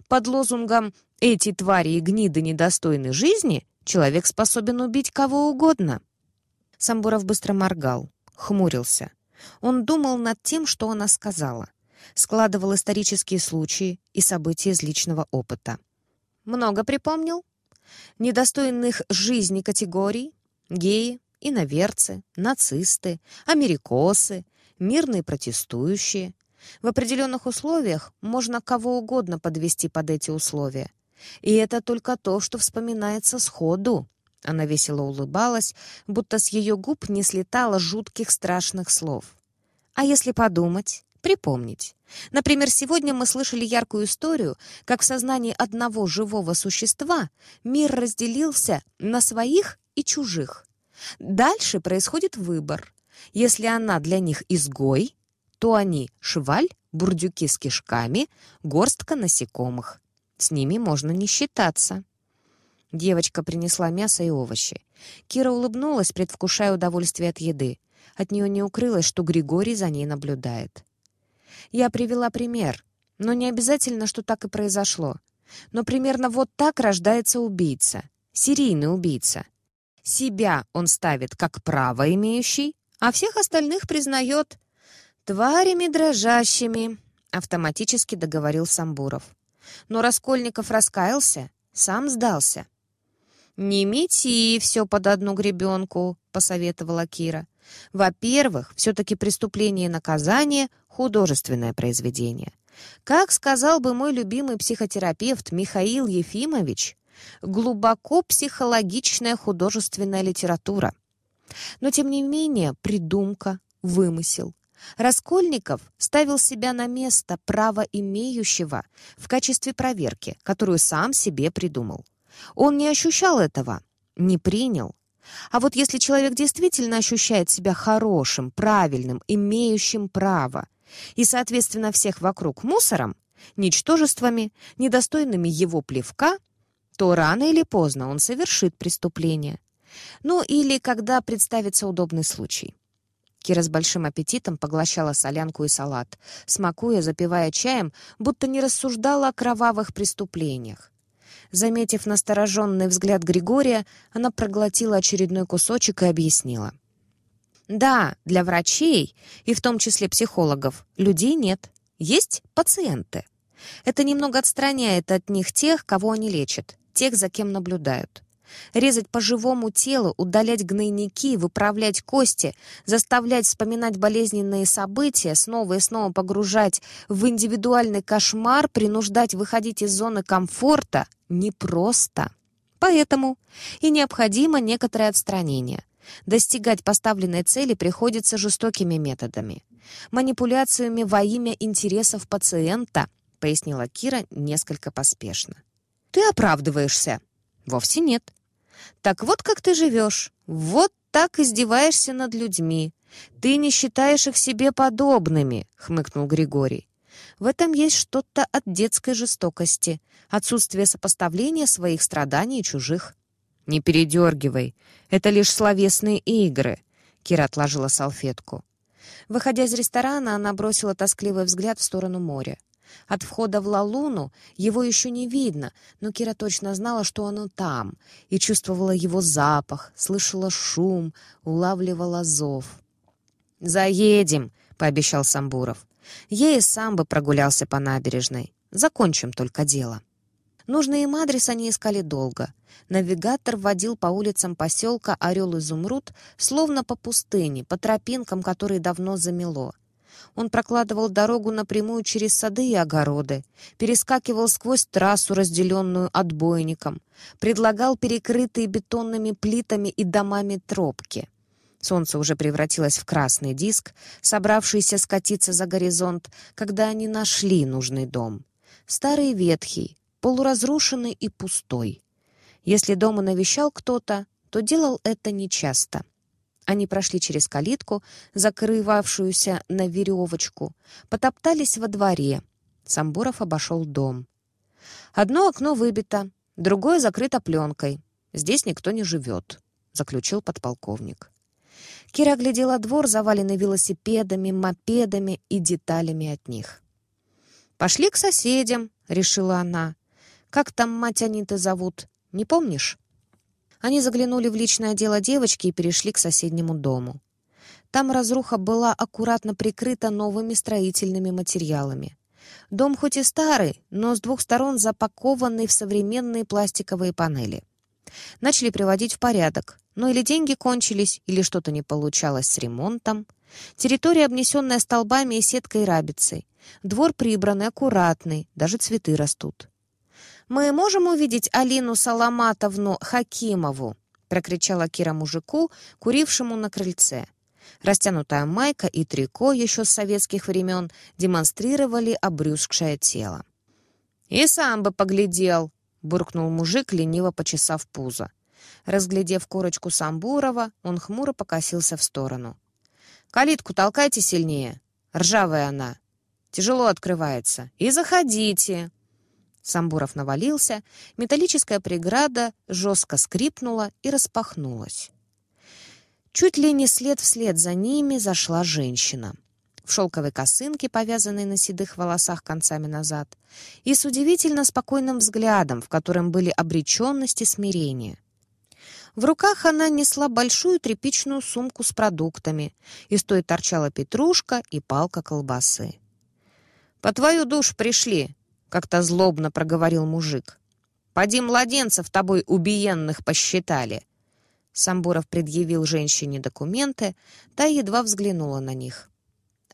Под лозунгом «эти твари и гниды недостойны жизни» человек способен убить кого угодно. Самбуров быстро моргал, хмурился. Он думал над тем, что она сказала. Складывал исторические случаи и события из личного опыта. «Много припомнил?» Недостойных жизни категорий, геи, иноверцы, нацисты, америкосы, мирные протестующие. В определенных условиях можно кого угодно подвести под эти условия. И это только то, что вспоминается сходу. Она весело улыбалась, будто с ее губ не слетало жутких страшных слов. А если подумать, припомнить? Например, сегодня мы слышали яркую историю, как в сознании одного живого существа мир разделился на своих и чужих. Дальше происходит выбор. Если она для них изгой, то они шваль, бурдюки с кишками, горстка насекомых. С ними можно не считаться. Девочка принесла мясо и овощи. Кира улыбнулась, предвкушая удовольствие от еды. От нее не укрылось, что Григорий за ней наблюдает. Я привела пример, но не обязательно, что так и произошло. Но примерно вот так рождается убийца, серийный убийца. Себя он ставит как право имеющий, а всех остальных признает тварями дрожащими, автоматически договорил Самбуров. Но Раскольников раскаялся, сам сдался. «Не мети все под одну гребенку», — посоветовала Кира. «Во-первых, все-таки преступление и наказание — художественное произведение. Как сказал бы мой любимый психотерапевт Михаил Ефимович, глубоко психологичная художественная литература. Но, тем не менее, придумка, вымысел. Раскольников ставил себя на место право имеющего в качестве проверки, которую сам себе придумал. Он не ощущал этого, не принял. А вот если человек действительно ощущает себя хорошим, правильным, имеющим право, и, соответственно, всех вокруг мусором, ничтожествами, недостойными его плевка, то рано или поздно он совершит преступление. Ну или когда представится удобный случай. Кира с большим аппетитом поглощала солянку и салат, смакуя, запивая чаем, будто не рассуждала о кровавых преступлениях. Заметив настороженный взгляд Григория, она проглотила очередной кусочек и объяснила. «Да, для врачей, и в том числе психологов, людей нет. Есть пациенты. Это немного отстраняет от них тех, кого они лечат, тех, за кем наблюдают. Резать по живому телу, удалять гнойники, выправлять кости, заставлять вспоминать болезненные события, снова и снова погружать в индивидуальный кошмар, принуждать выходить из зоны комфорта непросто. Поэтому и необходимо некоторое отстранение. Достигать поставленной цели приходится жестокими методами. Манипуляциями во имя интересов пациента, пояснила Кира несколько поспешно. Ты оправдываешься. Вовсе нет. Так вот как ты живешь. Вот так издеваешься над людьми. Ты не считаешь их себе подобными», — хмыкнул Григорий. В этом есть что-то от детской жестокости, отсутствие сопоставления своих страданий и чужих. «Не передергивай. Это лишь словесные игры», — Кира отложила салфетку. Выходя из ресторана, она бросила тоскливый взгляд в сторону моря. От входа в Лалуну его еще не видно, но Кира точно знала, что оно там, и чувствовала его запах, слышала шум, улавливала зов. «Заедем», — пообещал Самбуров. «Я и сам бы прогулялся по набережной. Закончим только дело». Нужный им адрес они искали долго. Навигатор водил по улицам поселка Орел-Изумруд, словно по пустыне, по тропинкам, которые давно замело. Он прокладывал дорогу напрямую через сады и огороды, перескакивал сквозь трассу, разделенную отбойником, предлагал перекрытые бетонными плитами и домами тропки. Солнце уже превратилось в красный диск, собравшийся скатиться за горизонт, когда они нашли нужный дом. Старый ветхий, полуразрушенный и пустой. Если дома навещал кто-то, то делал это нечасто. Они прошли через калитку, закрывавшуюся на веревочку, потоптались во дворе. Самбуров обошел дом. «Одно окно выбито, другое закрыто пленкой. Здесь никто не живет», — заключил подполковник. Кира оглядела двор, заваленный велосипедами, мопедами и деталями от них. «Пошли к соседям», — решила она. «Как там мать Аниты зовут? Не помнишь?» Они заглянули в личное дело девочки и перешли к соседнему дому. Там разруха была аккуратно прикрыта новыми строительными материалами. Дом хоть и старый, но с двух сторон запакованный в современные пластиковые панели. Начали приводить в порядок, но или деньги кончились, или что-то не получалось с ремонтом. Территория, обнесенная столбами и сеткой рабицей. Двор прибранный, аккуратный, даже цветы растут. «Мы можем увидеть Алину Саламатовну Хакимову?» — прокричала Кира мужику, курившему на крыльце. Растянутая майка и трико еще с советских времен демонстрировали обрюзгшее тело. «И сам бы поглядел!» — буркнул мужик, лениво почесав пузо. Разглядев корочку Самбурова, он хмуро покосился в сторону. «Калитку толкайте сильнее. Ржавая она. Тяжело открывается. И заходите!» Самбуров навалился, металлическая преграда жестко скрипнула и распахнулась. Чуть ли не след вслед за ними зашла женщина. В шелковой косынке, повязанной на седых волосах концами назад, и с удивительно спокойным взглядом, в котором были обреченность и смирение. В руках она несла большую тряпичную сумку с продуктами, из той торчала петрушка и палка колбасы. «По твою душ пришли!» Как-то злобно проговорил мужик. «Поди младенцев тобой убиенных посчитали!» Самбуров предъявил женщине документы, та едва взглянула на них.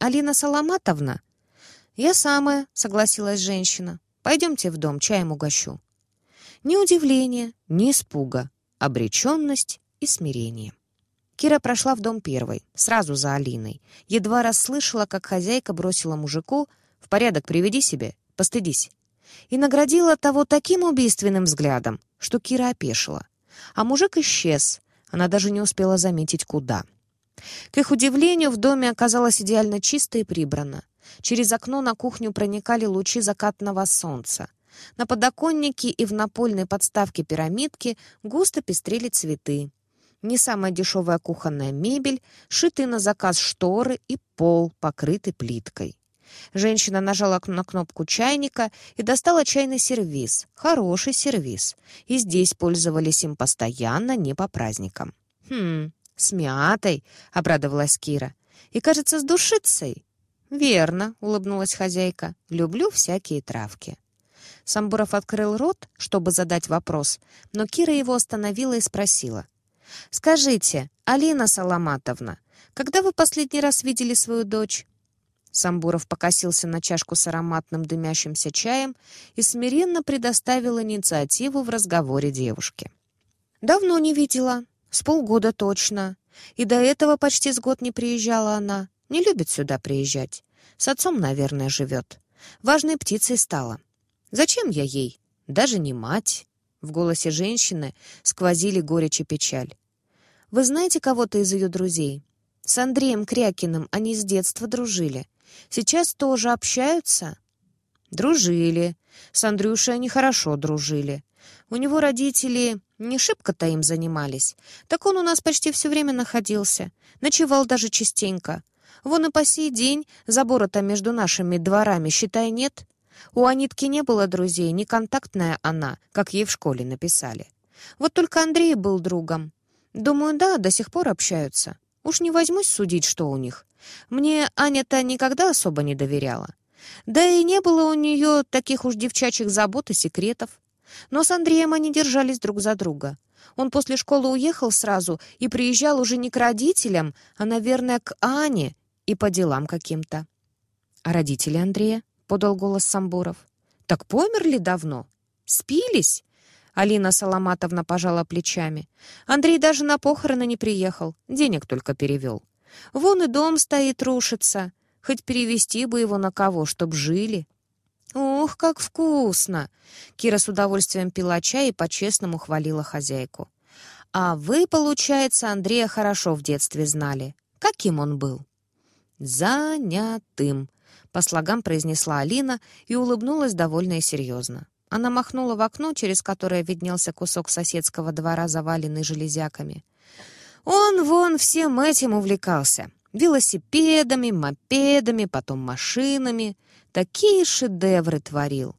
«Алина Саламатовна?» «Я самая», — согласилась женщина. «Пойдемте в дом, чаем угощу». Ни удивления, ни испуга, обреченность и смирение. Кира прошла в дом первой, сразу за Алиной. Едва расслышала, как хозяйка бросила мужику «В порядок приведи себе, Постыдись!» И наградила того таким убийственным взглядом, что Кира опешила. А мужик исчез, она даже не успела заметить, куда. К их удивлению, в доме оказалось идеально чисто и прибрано. Через окно на кухню проникали лучи закатного солнца. На подоконнике и в напольной подставке пирамидки густо пестрели цветы. Не самая дешевая кухонная мебель, шитые на заказ шторы и пол, покрытый плиткой. Женщина нажала на кнопку чайника и достала чайный сервиз. Хороший сервиз. И здесь пользовались им постоянно, не по праздникам. «Хм, с мятой», — обрадовалась Кира. «И, кажется, с душицей». «Верно», — улыбнулась хозяйка. «Люблю всякие травки». Самбуров открыл рот, чтобы задать вопрос, но Кира его остановила и спросила. «Скажите, Алина Саламатовна, когда вы последний раз видели свою дочь?» Самбуров покосился на чашку с ароматным дымящимся чаем и смиренно предоставил инициативу в разговоре девушке. «Давно не видела. С полгода точно. И до этого почти с год не приезжала она. Не любит сюда приезжать. С отцом, наверное, живет. Важной птицей стала. Зачем я ей? Даже не мать». В голосе женщины сквозили горечь и печаль. «Вы знаете кого-то из ее друзей?» С Андреем Крякиным они с детства дружили. Сейчас тоже общаются?» «Дружили. С Андрюшей они хорошо дружили. У него родители не шибко-то им занимались. Так он у нас почти все время находился. Ночевал даже частенько. Вон и по сей день забора-то между нашими дворами, считай, нет. У Анитки не было друзей, не контактная она, как ей в школе написали. Вот только Андрей был другом. Думаю, да, до сих пор общаются. Уж не возьмусь судить, что у них. Мне Аня-то никогда особо не доверяла. Да и не было у нее таких уж девчачьих забот и секретов. Но с Андреем они держались друг за друга. Он после школы уехал сразу и приезжал уже не к родителям, а, наверное, к Ане и по делам каким-то. «А родители Андрея?» — подал голос Самбуров. «Так померли давно. Спились?» Алина Саламатовна пожала плечами. Андрей даже на похороны не приехал, денег только перевел. Вон и дом стоит, рушится. Хоть перевести бы его на кого, чтоб жили. «Ух, как вкусно!» Кира с удовольствием пила чай и по-честному хвалила хозяйку. «А вы, получается, Андрея хорошо в детстве знали. Каким он был?» «Занятым», — по слогам произнесла Алина и улыбнулась довольно и серьезно. Она махнула в окно, через которое виднелся кусок соседского двора, заваленный железяками. «Он вон всем этим увлекался. Велосипедами, мопедами, потом машинами. Такие шедевры творил.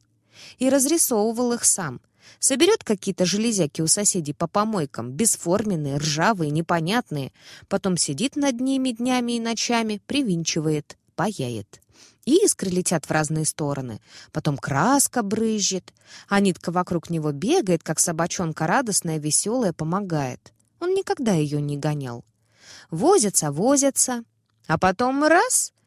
И разрисовывал их сам. Соберет какие-то железяки у соседей по помойкам, бесформенные, ржавые, непонятные. Потом сидит над ними днями и ночами, привинчивает, паяет. Искры летят в разные стороны. Потом краска брызжет. А нитка вокруг него бегает, как собачонка радостная, веселая, помогает. Он никогда ее не гонял. Возятся, возятся. А потом раз —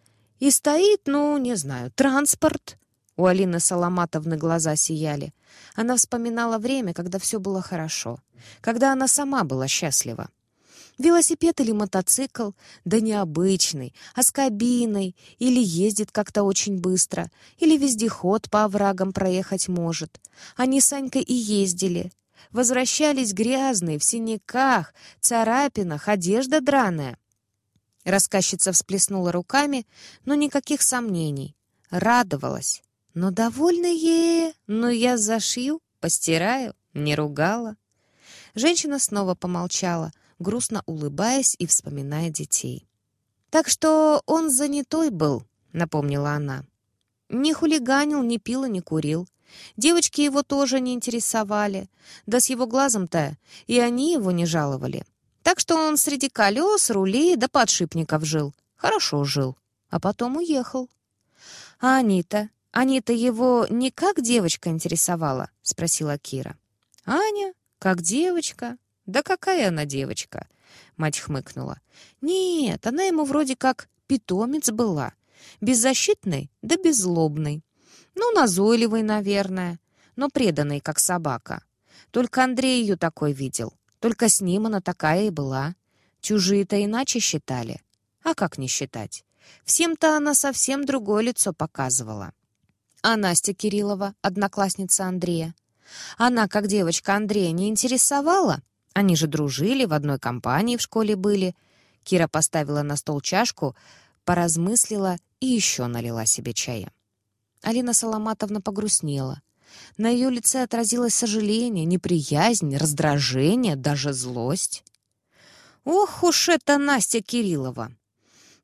и стоит, ну, не знаю, транспорт. У Алины Соломатовны глаза сияли. Она вспоминала время, когда все было хорошо, когда она сама была счастлива. Велосипед или мотоцикл, да необычный, а с кабиной, или ездит как-то очень быстро, или вездеход по оврагам проехать может. Они с Санькой и ездили. Возвращались грязные, в синяках, царапинах, одежда драная. Рассказчица всплеснула руками, но никаких сомнений. Радовалась. Но довольна ей, ну я зашью, постираю, не ругала. Женщина снова помолчала, грустно улыбаясь и вспоминая детей. «Так что он занятой был», — напомнила она. «Не хулиганил, не пил и не курил. Девочки его тоже не интересовали. Да с его глазом-то и они его не жаловали. Так что он среди колес, рулей да подшипников жил. Хорошо жил. А потом уехал. А Анита? Анита его не как девочка интересовала? Спросила Кира. Аня? Как девочка? Да какая она девочка? Мать хмыкнула. Нет, она ему вроде как питомец была. Беззащитный да беззлобный. Ну, назойливый, наверное, но преданный, как собака. Только Андрей ее такой видел. Только с ним она такая и была. Чужие-то иначе считали. А как не считать? Всем-то она совсем другое лицо показывала. А Настя Кириллова, одноклассница Андрея? Она, как девочка Андрея, не интересовала? Они же дружили, в одной компании в школе были. Кира поставила на стол чашку, поразмыслила и еще налила себе чая. Алина Соломатовна погрустнела. На ее лице отразилось сожаление, неприязнь, раздражение, даже злость. «Ох уж это Настя Кириллова!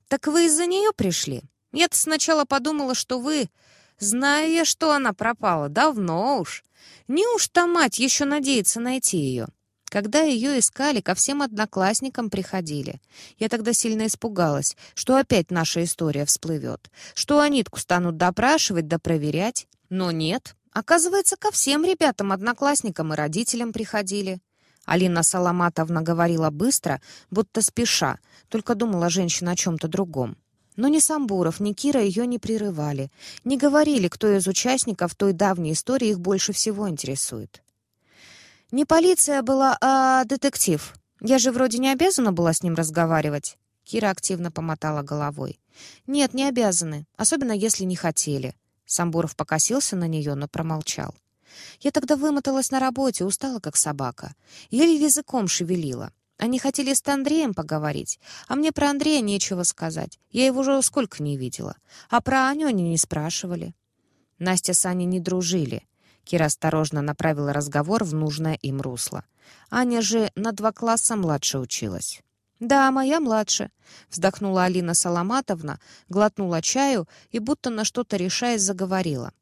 Так вы из-за нее пришли? Я-то сначала подумала, что вы, зная что она пропала, давно уж. Неужто мать еще надеется найти ее?» Когда ее искали, ко всем одноклассникам приходили. Я тогда сильно испугалась, что опять наша история всплывет, что Анитку станут допрашивать да проверять. Но нет, Оказывается, ко всем ребятам, одноклассникам и родителям приходили. Алина Саламатовна говорила быстро, будто спеша, только думала женщина о чем-то другом. Но ни Самбуров, ни Кира ее не прерывали, не говорили, кто из участников той давней истории их больше всего интересует. «Не полиция была, а детектив. Я же вроде не обязана была с ним разговаривать». Кира активно помотала головой. «Нет, не обязаны, особенно если не хотели. Самбуров покосился на нее, но промолчал. Я тогда вымоталась на работе, устала, как собака. Еле языком шевелила. Они хотели с Андреем поговорить, а мне про Андрея нечего сказать. Я его уже сколько не видела. А про Аню они не спрашивали. Настя с Аней не дружили. Кира осторожно направила разговор в нужное им русло. Аня же на два класса младше училась. «Да, моя младше», — вздохнула Алина Соломатовна, глотнула чаю и, будто на что-то решаясь, заговорила.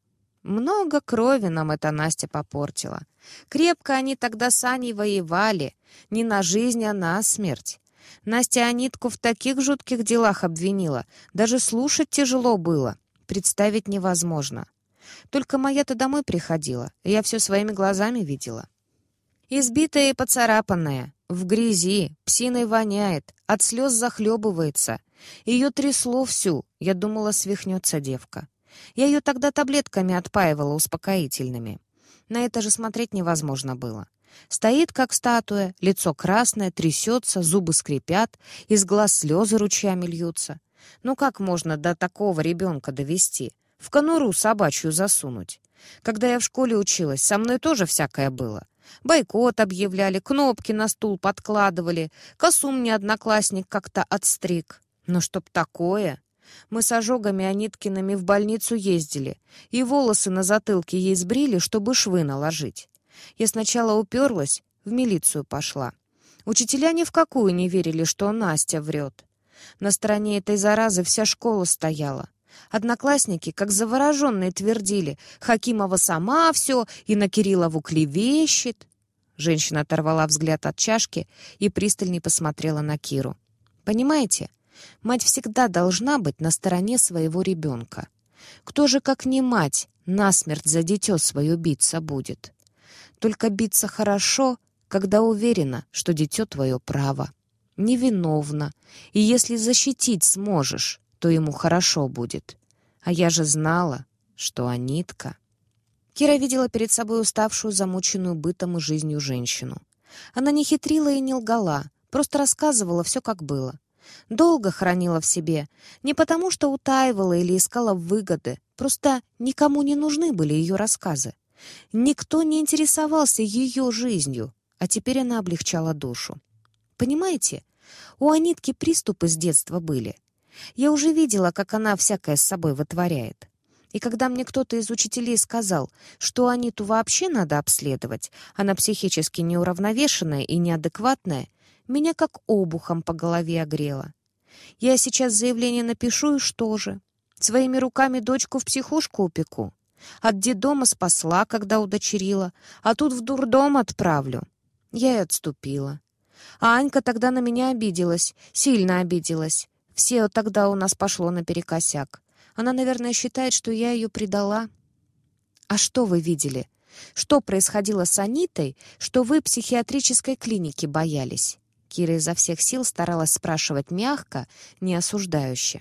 «Много крови нам эта Настя попортила. Крепко они тогда с Аней воевали. Не на жизнь, а на смерть. Настя Анитку в таких жутких делах обвинила. Даже слушать тяжело было. Представить невозможно. Только моя-то домой приходила. Я все своими глазами видела. Избитая и поцарапанная, в грязи, псиной воняет, от слез захлебывается. Ее трясло всю, я думала, свихнется девка. Я ее тогда таблетками отпаивала успокоительными. На это же смотреть невозможно было. Стоит, как статуя, лицо красное, трясется, зубы скрипят, из глаз слезы ручьями льются. Ну как можно до такого ребенка довести? В конуру собачью засунуть? Когда я в школе училась, со мной тоже всякое было. Бойкот объявляли, кнопки на стул подкладывали, косу мне одноклассник как-то отстриг. Но чтоб такое... Мы с ожогами Аниткиными в больницу ездили, и волосы на затылке ей сбрили, чтобы швы наложить. Я сначала уперлась, в милицию пошла. Учителя ни в какую не верили, что Настя врет. На стороне этой заразы вся школа стояла. Одноклассники, как завороженные, твердили, Хакимова сама все и на Кириллову клевещет. Женщина оторвала взгляд от чашки и пристальней посмотрела на Киру. «Понимаете, мать всегда должна быть на стороне своего ребенка. Кто же, как не мать, насмерть за дитё свое биться будет? Только биться хорошо, когда уверена, что дитё твое право, невиновно, и если защитить сможешь, то ему хорошо будет. А я же знала, что Анитка... Кира видела перед собой уставшую, замученную бытом и жизнью женщину. Она не хитрила и не лгала, просто рассказывала все, как было. Долго хранила в себе, не потому что утаивала или искала выгоды, просто никому не нужны были ее рассказы. Никто не интересовался ее жизнью, а теперь она облегчала душу. Понимаете, у Анитки приступы с детства были — я уже видела, как она всякое с собой вытворяет. И когда мне кто-то из учителей сказал, что Аниту вообще надо обследовать, она психически неуравновешенная и неадекватная, меня как обухом по голове огрела. Я сейчас заявление напишу и что же? Своими руками дочку в психушку упеку. От детдома спасла, когда удочерила, а тут в дурдом отправлю. Я и отступила. А Анька тогда на меня обиделась, сильно обиделась. Все тогда у нас пошло наперекосяк. Она, наверное, считает, что я ее предала. А что вы видели? Что происходило с Анитой, что вы психиатрической клиники боялись? Кира изо всех сил старалась спрашивать мягко, не осуждающе.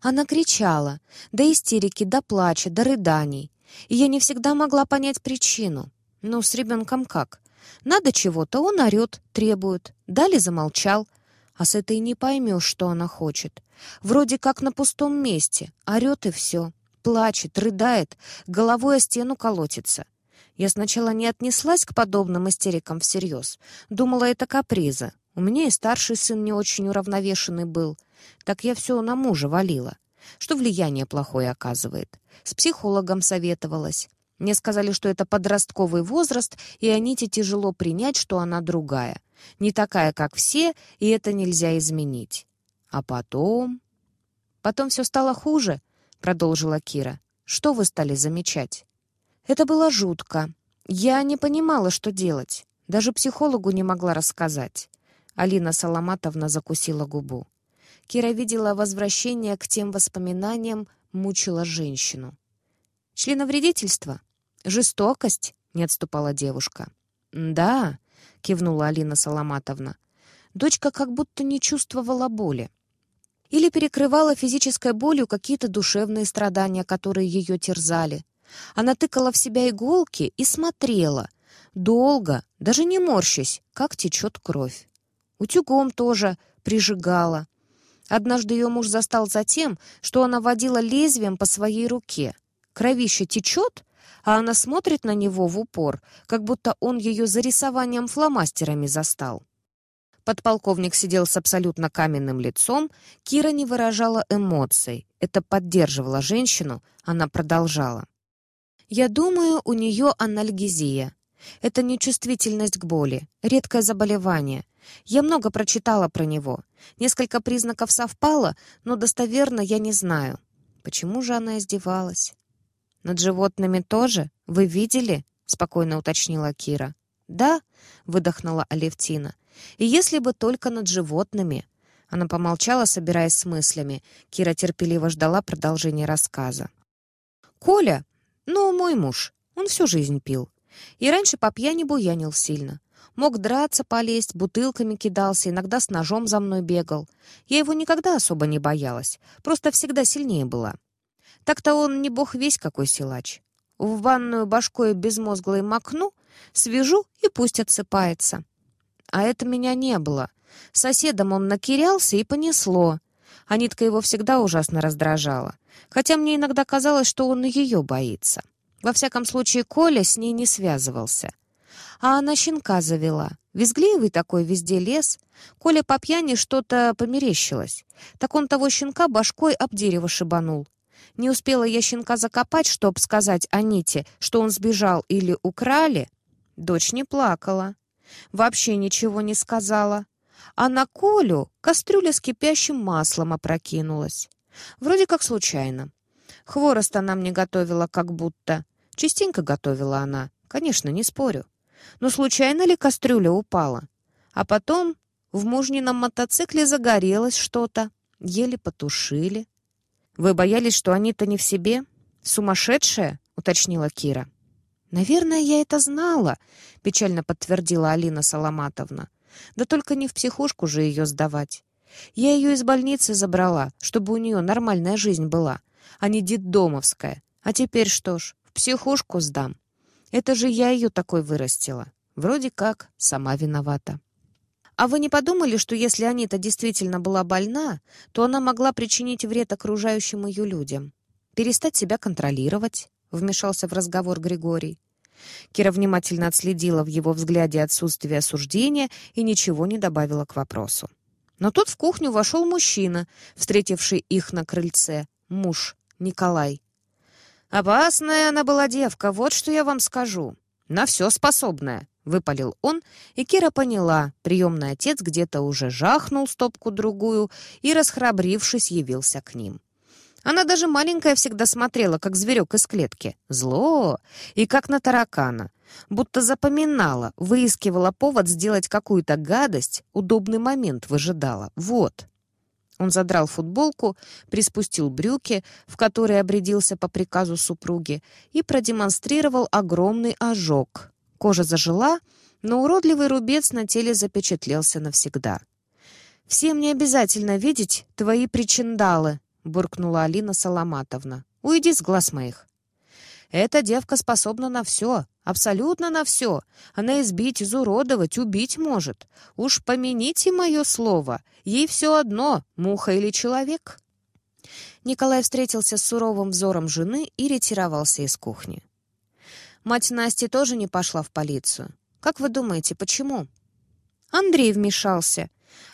Она кричала, до истерики, до плача, до рыданий. И я не всегда могла понять причину. Ну, с ребенком как? Надо чего-то, он орет, требует. Дали замолчал — а с этой не поймешь, что она хочет. Вроде как на пустом месте. Орет и все. Плачет, рыдает, головой о стену колотится. Я сначала не отнеслась к подобным истерикам всерьез. Думала, это каприза. У меня и старший сын не очень уравновешенный был. Так я все на мужа валила. Что влияние плохое оказывает. С психологом советовалась. Мне сказали, что это подростковый возраст, и Аните тяжело принять, что она другая. Не такая, как все, и это нельзя изменить. А потом... Потом все стало хуже, продолжила Кира. Что вы стали замечать? Это было жутко. Я не понимала, что делать. Даже психологу не могла рассказать. Алина Соломатовна закусила губу. Кира видела возвращение к тем воспоминаниям, мучила женщину. «Членовредительство? Жестокость?» — не отступала девушка. «Да», — кивнула Алина Соломатовна. Дочка как будто не чувствовала боли. Или перекрывала физической болью какие-то душевные страдания, которые ее терзали. Она тыкала в себя иголки и смотрела. Долго, даже не морщась, как течет кровь. Утюгом тоже прижигала. Однажды ее муж застал за тем, что она водила лезвием по своей руке. Кровище течет, а она смотрит на него в упор, как будто он ее за рисованием фломастерами застал. Подполковник сидел с абсолютно каменным лицом, Кира не выражала эмоций. Это поддерживало женщину, она продолжала. «Я думаю, у нее анальгезия. Это нечувствительность к боли, редкое заболевание. Я много прочитала про него. Несколько признаков совпало, но достоверно я не знаю. Почему же она издевалась? «Над животными тоже? Вы видели?» — спокойно уточнила Кира. «Да», — выдохнула Алевтина. «И если бы только над животными». Она помолчала, собираясь с мыслями. Кира терпеливо ждала продолжения рассказа. «Коля, ну, мой муж, он всю жизнь пил. И раньше по пьяни буянил сильно. Мог драться, полезть, бутылками кидался, иногда с ножом за мной бегал. Я его никогда особо не боялась, просто всегда сильнее была. Так-то он не бог весь какой силач. В ванную башкой безмозглой макну, свяжу и пусть отсыпается. А это меня не было. Соседом он накирялся и понесло. Анитка его всегда ужасно раздражала. Хотя мне иногда казалось, что он ее боится. Во всяком случае, Коля с ней не связывался. А она щенка завела. Визгливый такой, везде лес. Коля по пьяни что-то померещилось. Так он того щенка башкой об дерево шибанул. Не успела я щенка закопать, чтоб сказать Аните, что он сбежал или украли. Дочь не плакала. Вообще ничего не сказала. А на Колю кастрюля с кипящим маслом опрокинулась. Вроде как случайно. Хворост она мне готовила как будто. Частенько готовила она, конечно, не спорю. Но случайно ли кастрюля упала? А потом в мужнином мотоцикле загорелось что-то. Еле потушили. «Вы боялись, что они-то не в себе? Сумасшедшая?» — уточнила Кира. «Наверное, я это знала», — печально подтвердила Алина Соломатовна. «Да только не в психушку же ее сдавать. Я ее из больницы забрала, чтобы у нее нормальная жизнь была, а не детдомовская. А теперь что ж, в психушку сдам. Это же я ее такой вырастила. Вроде как сама виновата. А вы не подумали, что если Анита действительно была больна, то она могла причинить вред окружающим ее людям? Перестать себя контролировать? Вмешался в разговор Григорий. Кира внимательно отследила в его взгляде отсутствие осуждения и ничего не добавила к вопросу. Но тут в кухню вошел мужчина, встретивший их на крыльце. Муж, Николай. «Опасная она была девка, вот что я вам скажу. На все способная», — выпалил он, и Кира поняла, приемный отец где-то уже жахнул стопку-другую и, расхрабрившись, явился к ним. Она даже маленькая всегда смотрела, как зверек из клетки. Зло! И как на таракана. Будто запоминала, выискивала повод сделать какую-то гадость, удобный момент выжидала. Вот. Он задрал футболку, приспустил брюки, в которые обрядился по приказу супруги, и продемонстрировал огромный ожог. Кожа зажила, но уродливый рубец на теле запечатлелся навсегда. «Всем не обязательно видеть твои причиндалы», — буркнула Алина Соломатовна. «Уйди с глаз моих». «Эта девка способна на все, абсолютно на все. Она избить, изуродовать, убить может. Уж помяните мое слово, ей все одно, муха или человек». Николай встретился с суровым взором жены и ретировался из кухни. Мать Насти тоже не пошла в полицию. Как вы думаете, почему? Андрей вмешался.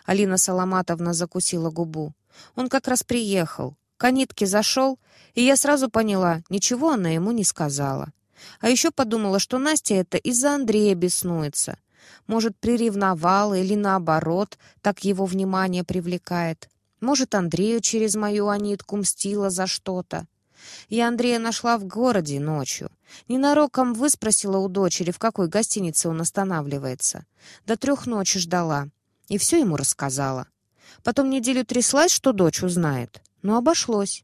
Алина Соломатовна закусила губу. Он как раз приехал. К Анитке зашел, и я сразу поняла, ничего она ему не сказала. А еще подумала, что Настя это из-за Андрея беснуется. Может, приревновала или наоборот, так его внимание привлекает. Может, Андрею через мою Анитку мстила за что-то. Я Андрея нашла в городе ночью. Ненароком выспросила у дочери, в какой гостинице он останавливается. До трех ночи ждала. И все ему рассказала. Потом неделю тряслась, что дочь узнает. Но обошлось.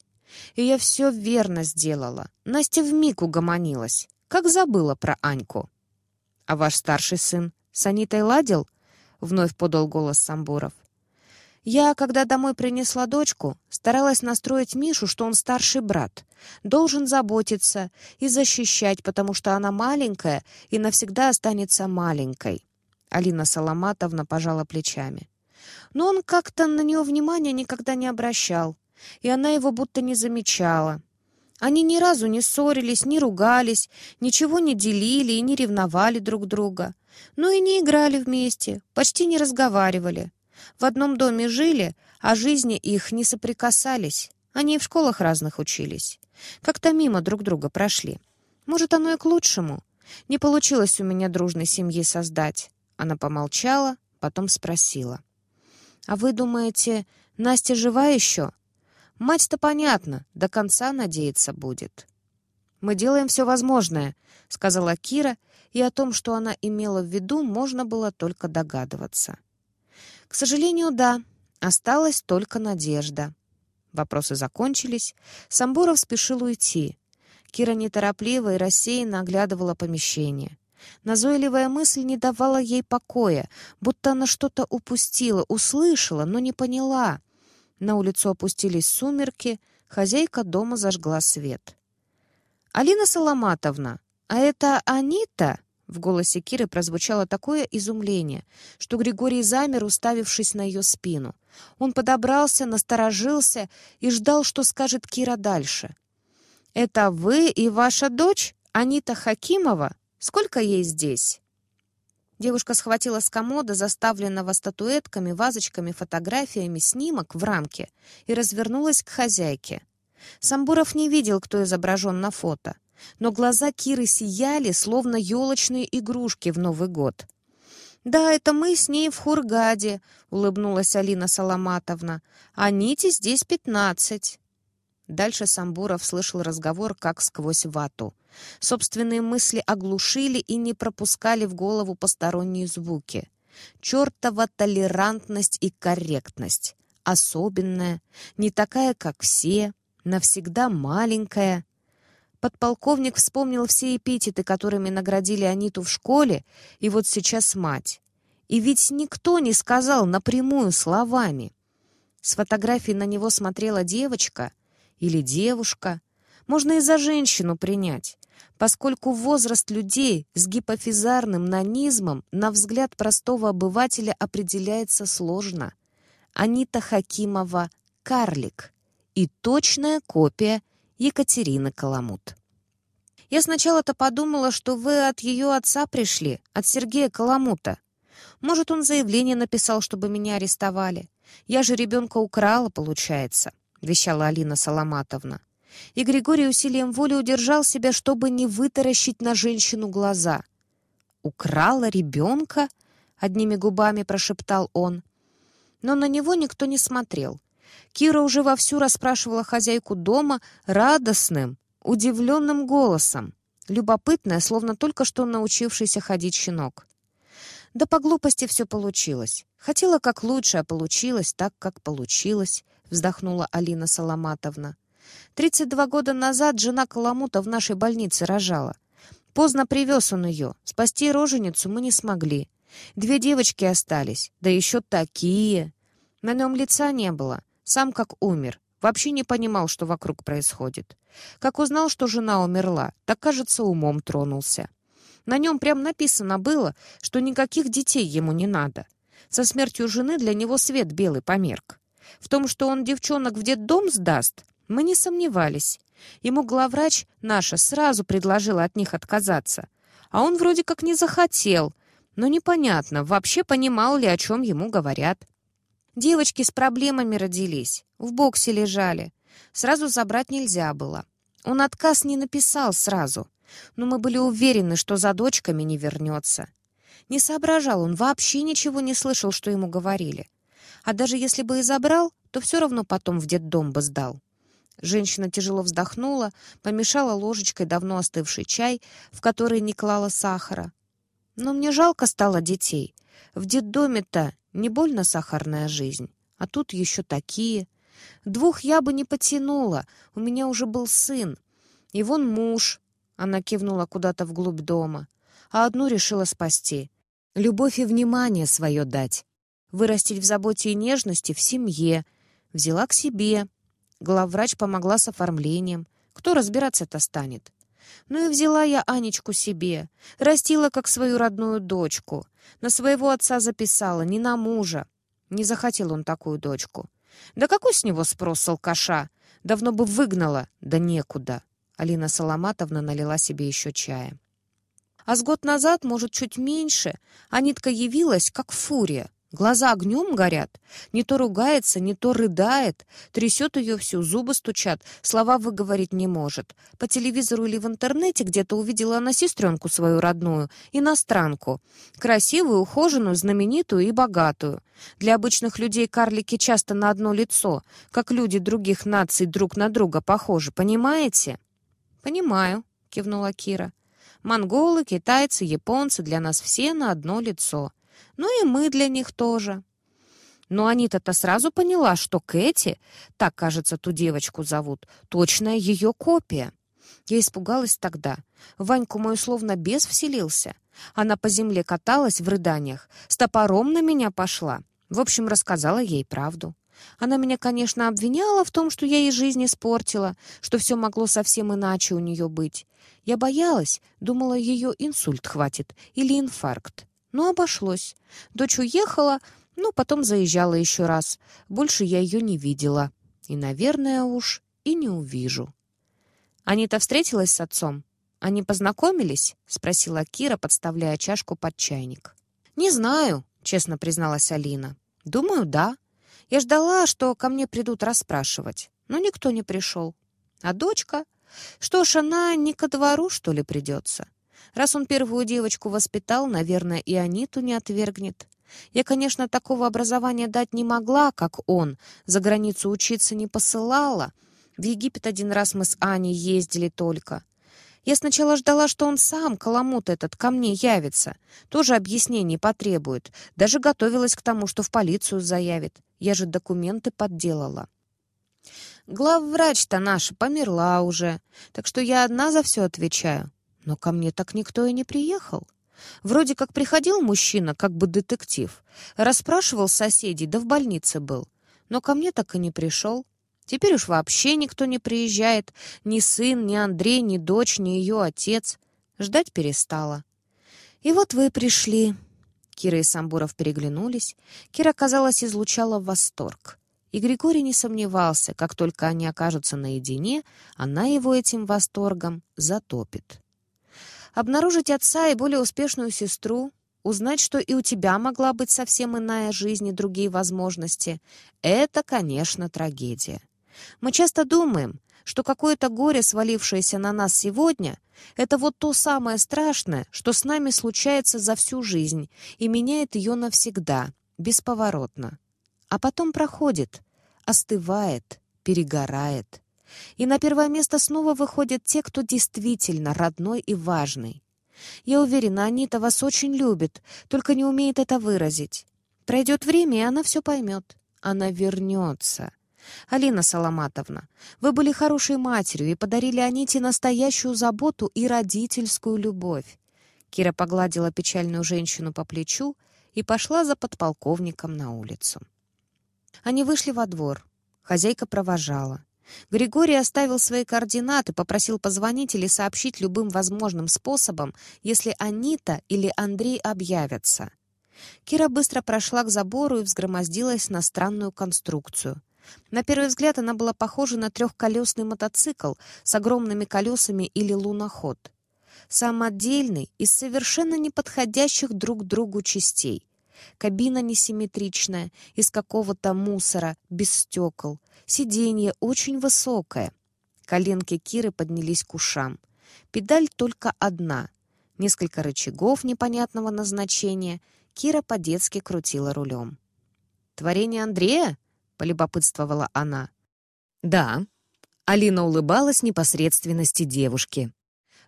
И я все верно сделала. Настя вмиг угомонилась. Как забыла про Аньку. «А ваш старший сын с Анитой ладил?» — вновь подал голос Самбуров. «Я, когда домой принесла дочку, старалась настроить Мишу, что он старший брат, должен заботиться и защищать, потому что она маленькая и навсегда останется маленькой». Алина Соломатовна пожала плечами. Но он как-то на нее внимания никогда не обращал, и она его будто не замечала. Они ни разу не ссорились, не ругались, ничего не делили и не ревновали друг друга. Ну и не играли вместе, почти не разговаривали. В одном доме жили, а жизни их не соприкасались. Они и в школах разных учились. Как-то мимо друг друга прошли. Может, оно и к лучшему. Не получилось у меня дружной семьи создать. Она помолчала, потом спросила. «А вы думаете, Настя жива еще?» «Мать-то понятно, до конца надеяться будет». «Мы делаем все возможное», — сказала Кира, и о том, что она имела в виду, можно было только догадываться. «К сожалению, да, осталась только надежда». Вопросы закончились. Самбуров спешил уйти. Кира неторопливо и рассеянно оглядывала помещение. Назойливая мысль не давала ей покоя, будто она что-то упустила, услышала, но не поняла. На улицу опустились сумерки, хозяйка дома зажгла свет. «Алина Соломатовна, а это Анита?» В голосе Киры прозвучало такое изумление, что Григорий замер, уставившись на ее спину. Он подобрался, насторожился и ждал, что скажет Кира дальше. «Это вы и ваша дочь, Анита Хакимова? Сколько ей здесь?» Девушка схватила с комода, заставленного статуэтками, вазочками, фотографиями, снимок в рамке и развернулась к хозяйке. Самбуров не видел, кто изображен на фото, но глаза Киры сияли, словно елочные игрушки в Новый год. «Да, это мы с ней в Хургаде», — улыбнулась Алина Соломатовна. «А Нити здесь пятнадцать». Дальше Самбуров слышал разговор как сквозь вату. Собственные мысли оглушили и не пропускали в голову посторонние звуки. Чертова толерантность и корректность. Особенная, не такая, как все, навсегда маленькая. Подполковник вспомнил все эпитеты, которыми наградили Аниту в школе, и вот сейчас мать. И ведь никто не сказал напрямую словами. С фотографии на него смотрела девочка или девушка. Можно и за женщину принять поскольку возраст людей с гипофизарным нанизмом на взгляд простого обывателя определяется сложно. Анита Хакимова — карлик и точная копия Екатерины Каламут. Я сначала-то подумала, что вы от ее отца пришли, от Сергея Каламута. Может, он заявление написал, чтобы меня арестовали. Я же ребенка украла, получается, — вещала Алина Соломатовна и Григорий усилием воли удержал себя, чтобы не вытаращить на женщину глаза. «Украла ребенка?» — одними губами прошептал он. Но на него никто не смотрел. Кира уже вовсю расспрашивала хозяйку дома радостным, удивленным голосом, любопытная, словно только что научившийся ходить щенок. Да по глупости все получилось. Хотела как лучше, а получилось так, как получилось, вздохнула Алина Соломатовна. 32 года назад жена Каламута в нашей больнице рожала. Поздно привез он ее. Спасти роженицу мы не смогли. Две девочки остались, да еще такие. На нем лица не было. Сам как умер. Вообще не понимал, что вокруг происходит. Как узнал, что жена умерла, так, кажется, умом тронулся. На нем прям написано было, что никаких детей ему не надо. Со смертью жены для него свет белый померк. В том, что он девчонок в детдом сдаст, мы не сомневались. Ему главврач наша сразу предложила от них отказаться. А он вроде как не захотел. Но непонятно, вообще понимал ли, о чем ему говорят. Девочки с проблемами родились. В боксе лежали. Сразу забрать нельзя было. Он отказ не написал сразу. Но мы были уверены, что за дочками не вернется. Не соображал он, вообще ничего не слышал, что ему говорили. А даже если бы и забрал, то все равно потом в детдом бы сдал. Женщина тяжело вздохнула, помешала ложечкой давно остывший чай, в который не клала сахара. Но мне жалко стало детей. В детдоме-то не больно сахарная жизнь, а тут еще такие. Двух я бы не потянула, у меня уже был сын. И вон муж, она кивнула куда-то вглубь дома, а одну решила спасти. Любовь и внимание свое дать. Вырастить в заботе и нежности в семье. Взяла к себе, Главврач помогла с оформлением. Кто разбираться-то станет? Ну и взяла я Анечку себе. Растила, как свою родную дочку. На своего отца записала, не на мужа. Не захотел он такую дочку. Да какой с него спрос с алкаша? Давно бы выгнала, да некуда. Алина Соломатовна налила себе еще чая. А с год назад, может, чуть меньше, Анитка явилась, как фурия. Глаза огнем горят. Не то ругается, не то рыдает. Трясет ее всю, зубы стучат, слова выговорить не может. По телевизору или в интернете где-то увидела она сестренку свою родную, иностранку. Красивую, ухоженную, знаменитую и богатую. Для обычных людей карлики часто на одно лицо, как люди других наций друг на друга похожи, понимаете? «Понимаю», — кивнула Кира. «Монголы, китайцы, японцы для нас все на одно лицо». Ну и мы для них тоже. Но Анита-то сразу поняла, что Кэти, так, кажется, ту девочку зовут, точная ее копия. Я испугалась тогда. Ваньку мою словно бес вселился. Она по земле каталась в рыданиях, с топором на меня пошла. В общем, рассказала ей правду. Она меня, конечно, обвиняла в том, что я ей жизнь испортила, что все могло совсем иначе у нее быть. Я боялась, думала, ее инсульт хватит или инфаркт. Но обошлось. Дочь уехала, ну, потом заезжала еще раз. Больше я ее не видела. И, наверное, уж и не увижу. «Анита встретилась с отцом? Они познакомились?» — спросила Кира, подставляя чашку под чайник. «Не знаю», — честно призналась Алина. «Думаю, да. Я ждала, что ко мне придут расспрашивать, но никто не пришел. А дочка? Что ж, она не ко двору, что ли, придется? Раз он первую девочку воспитал, наверное, и Аниту не отвергнет. Я, конечно, такого образования дать не могла, как он. За границу учиться не посылала. В Египет один раз мы с Аней ездили только. Я сначала ждала, что он сам, каламут этот, ко мне явится. Тоже объяснений потребует. Даже готовилась к тому, что в полицию заявит. Я же документы подделала. Главврач-то наша померла уже, так что я одна за все отвечаю. Но ко мне так никто и не приехал. Вроде как приходил мужчина, как бы детектив, расспрашивал соседей, да в больнице был. Но ко мне так и не пришел. Теперь уж вообще никто не приезжает. Ни сын, ни Андрей, ни дочь, ни ее отец. Ждать перестала. И вот вы пришли. Кира и Самбуров переглянулись. Кира, казалось, излучала восторг. И Григорий не сомневался, как только они окажутся наедине, она его этим восторгом затопит. Обнаружить отца и более успешную сестру, узнать, что и у тебя могла быть совсем иная жизнь и другие возможности — это, конечно, трагедия. Мы часто думаем, что какое-то горе, свалившееся на нас сегодня, это вот то самое страшное, что с нами случается за всю жизнь и меняет ее навсегда, бесповоротно. А потом проходит, остывает, перегорает. И на первое место снова выходят те, кто действительно родной и важный. Я уверена, Анита вас очень любит, только не умеет это выразить. Пройдет время, и она все поймет. Она вернется. Алина Соломатовна, вы были хорошей матерью и подарили Аните настоящую заботу и родительскую любовь. Кира погладила печальную женщину по плечу и пошла за подполковником на улицу. Они вышли во двор. Хозяйка провожала. Григорий оставил свои координаты, попросил позвонить или сообщить любым возможным способом, если Анита или Андрей объявятся. Кира быстро прошла к забору и взгромоздилась на странную конструкцию. На первый взгляд она была похожа на трехколесный мотоцикл с огромными колесами или луноход. Самодельный из совершенно неподходящих друг другу частей. Кабина несимметричная, из какого-то мусора, без стекол. Сиденье очень высокое. Коленки Киры поднялись к ушам. Педаль только одна. Несколько рычагов непонятного назначения. Кира по-детски крутила рулем. «Творение Андрея?» — полюбопытствовала она. «Да». Алина улыбалась непосредственности девушки.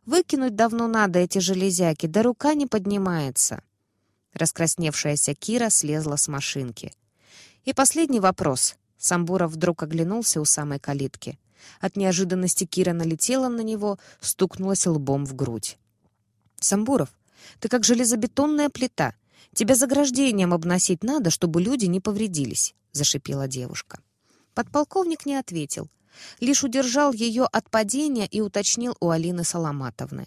«Выкинуть давно надо эти железяки, да рука не поднимается». Раскрасневшаяся Кира слезла с машинки. «И последний вопрос». Самбуров вдруг оглянулся у самой калитки. От неожиданности Кира налетела на него, стукнулась лбом в грудь. «Самбуров, ты как железобетонная плита. Тебя заграждением обносить надо, чтобы люди не повредились», — зашипела девушка. Подполковник не ответил. Лишь удержал ее от падения и уточнил у Алины Соломатовны.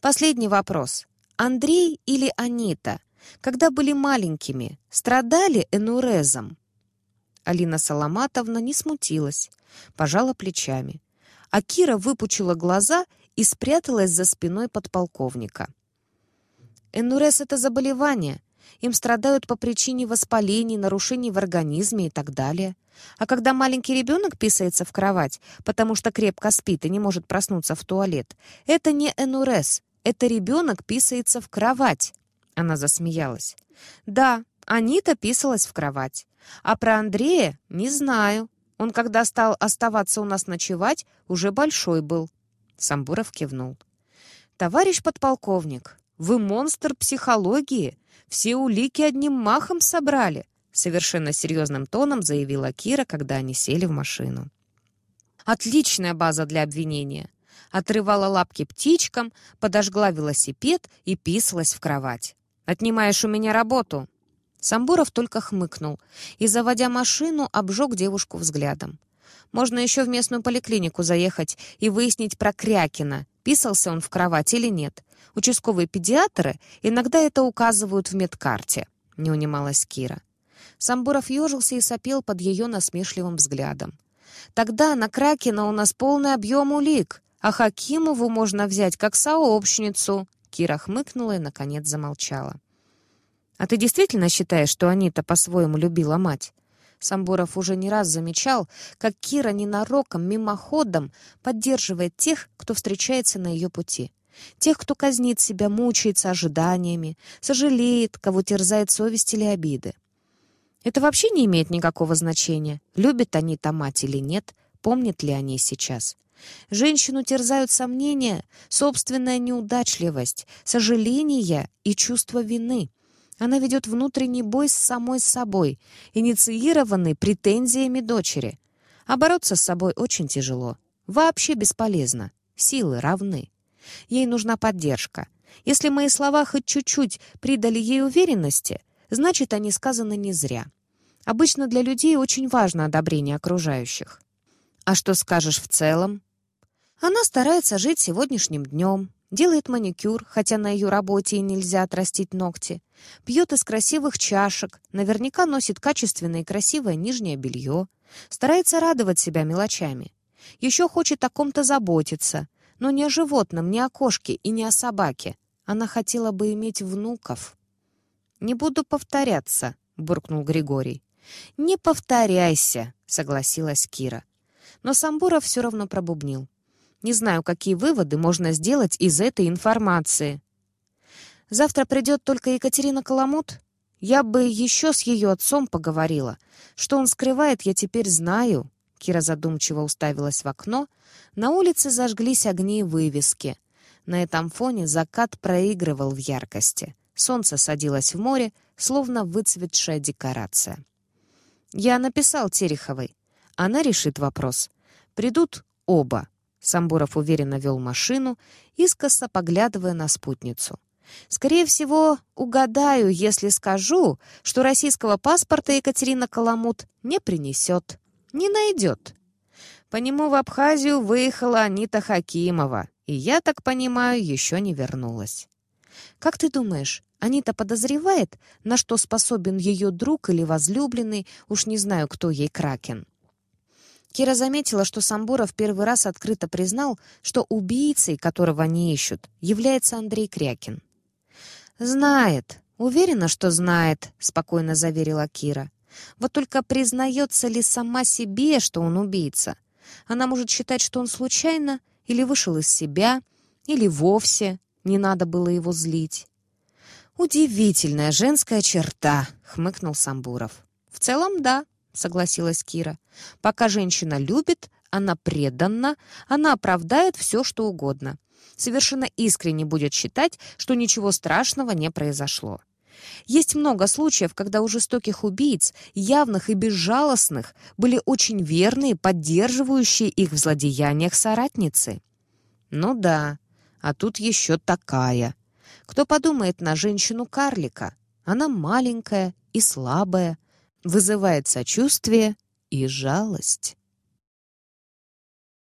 «Последний вопрос. Андрей или Анита? Когда были маленькими, страдали энурезом?» Алина Соломатовна не смутилась, пожала плечами. а Кира выпучила глаза и спряталась за спиной подполковника. Энурез — это заболевание. Им страдают по причине воспалений, нарушений в организме и так далее. А когда маленький ребенок писается в кровать, потому что крепко спит и не может проснуться в туалет, это не энурез, это ребенок писается в кровать. Она засмеялась. Да, Анита писалась в кровать. А про Андрея не знаю. Он, когда стал оставаться у нас ночевать, уже большой был. Самбуров кивнул. «Товарищ подполковник, вы монстр психологии. Все улики одним махом собрали», совершенно серьезным тоном заявила Кира, когда они сели в машину. «Отличная база для обвинения». Отрывала лапки птичкам, подожгла велосипед и писалась в кровать. «Отнимаешь у меня работу», Самбуров только хмыкнул и, заводя машину, обжег девушку взглядом. Можно еще в местную поликлинику заехать и выяснить про Крякина, писался он в кровать или нет. Участковые педиатры иногда это указывают в медкарте, не унималась Кира. Самбуров ежился и сопел под ее насмешливым взглядом. «Тогда на Кракена у нас полный объем улик, а Хакимову можно взять как сообщницу». Кира хмыкнула и, наконец, замолчала. «А ты действительно считаешь, что Анита по-своему любила мать?» Самбуров уже не раз замечал, как Кира ненароком, мимоходом поддерживает тех, кто встречается на ее пути. Тех, кто казнит себя, мучается ожиданиями, сожалеет, кого терзает совесть или обиды. Это вообще не имеет никакого значения, любит Анита мать или нет, помнит ли они сейчас. Женщину терзают сомнения, собственная неудачливость, сожаление и чувство вины. Она ведет внутренний бой с самой собой, инициированный претензиями дочери. А бороться с собой очень тяжело. Вообще бесполезно. Силы равны. Ей нужна поддержка. Если мои слова хоть чуть-чуть придали ей уверенности, значит, они сказаны не зря. Обычно для людей очень важно одобрение окружающих. А что скажешь в целом? Она старается жить сегодняшним днем, Делает маникюр, хотя на ее работе и нельзя отрастить ногти. Пьет из красивых чашек, наверняка носит качественное и красивое нижнее белье. Старается радовать себя мелочами. Еще хочет о ком-то заботиться, но не о животном, не о кошке и не о собаке. Она хотела бы иметь внуков. «Не буду повторяться», — буркнул Григорий. «Не повторяйся», — согласилась Кира. Но Самбуров все равно пробубнил. Не знаю, какие выводы можно сделать из этой информации. Завтра придет только Екатерина Коломут. Я бы еще с ее отцом поговорила. Что он скрывает, я теперь знаю. Кира задумчиво уставилась в окно. На улице зажглись огни и вывески. На этом фоне закат проигрывал в яркости. Солнце садилось в море, словно выцветшая декорация. Я написал Тереховой. Она решит вопрос. Придут оба. Самбуров уверенно вел машину, искоса поглядывая на спутницу. «Скорее всего, угадаю, если скажу, что российского паспорта Екатерина Каламут не принесет, не найдет. По нему в Абхазию выехала Анита Хакимова, и, я так понимаю, еще не вернулась. Как ты думаешь, Анита подозревает, на что способен ее друг или возлюбленный, уж не знаю, кто ей Кракен?» Кира заметила, что Самбуров первый раз открыто признал, что убийцей, которого они ищут, является Андрей Крякин. «Знает. Уверена, что знает», — спокойно заверила Кира. «Вот только признается ли сама себе, что он убийца? Она может считать, что он случайно или вышел из себя, или вовсе не надо было его злить». «Удивительная женская черта», — хмыкнул Самбуров. «В целом, да», согласилась Кира. «Пока женщина любит, она преданна, она оправдает все, что угодно. Совершенно искренне будет считать, что ничего страшного не произошло. Есть много случаев, когда у жестоких убийц, явных и безжалостных, были очень верные, поддерживающие их в злодеяниях соратницы. Ну да, а тут еще такая. Кто подумает на женщину-карлика? Она маленькая и слабая, вызывает сочувствие и жалость.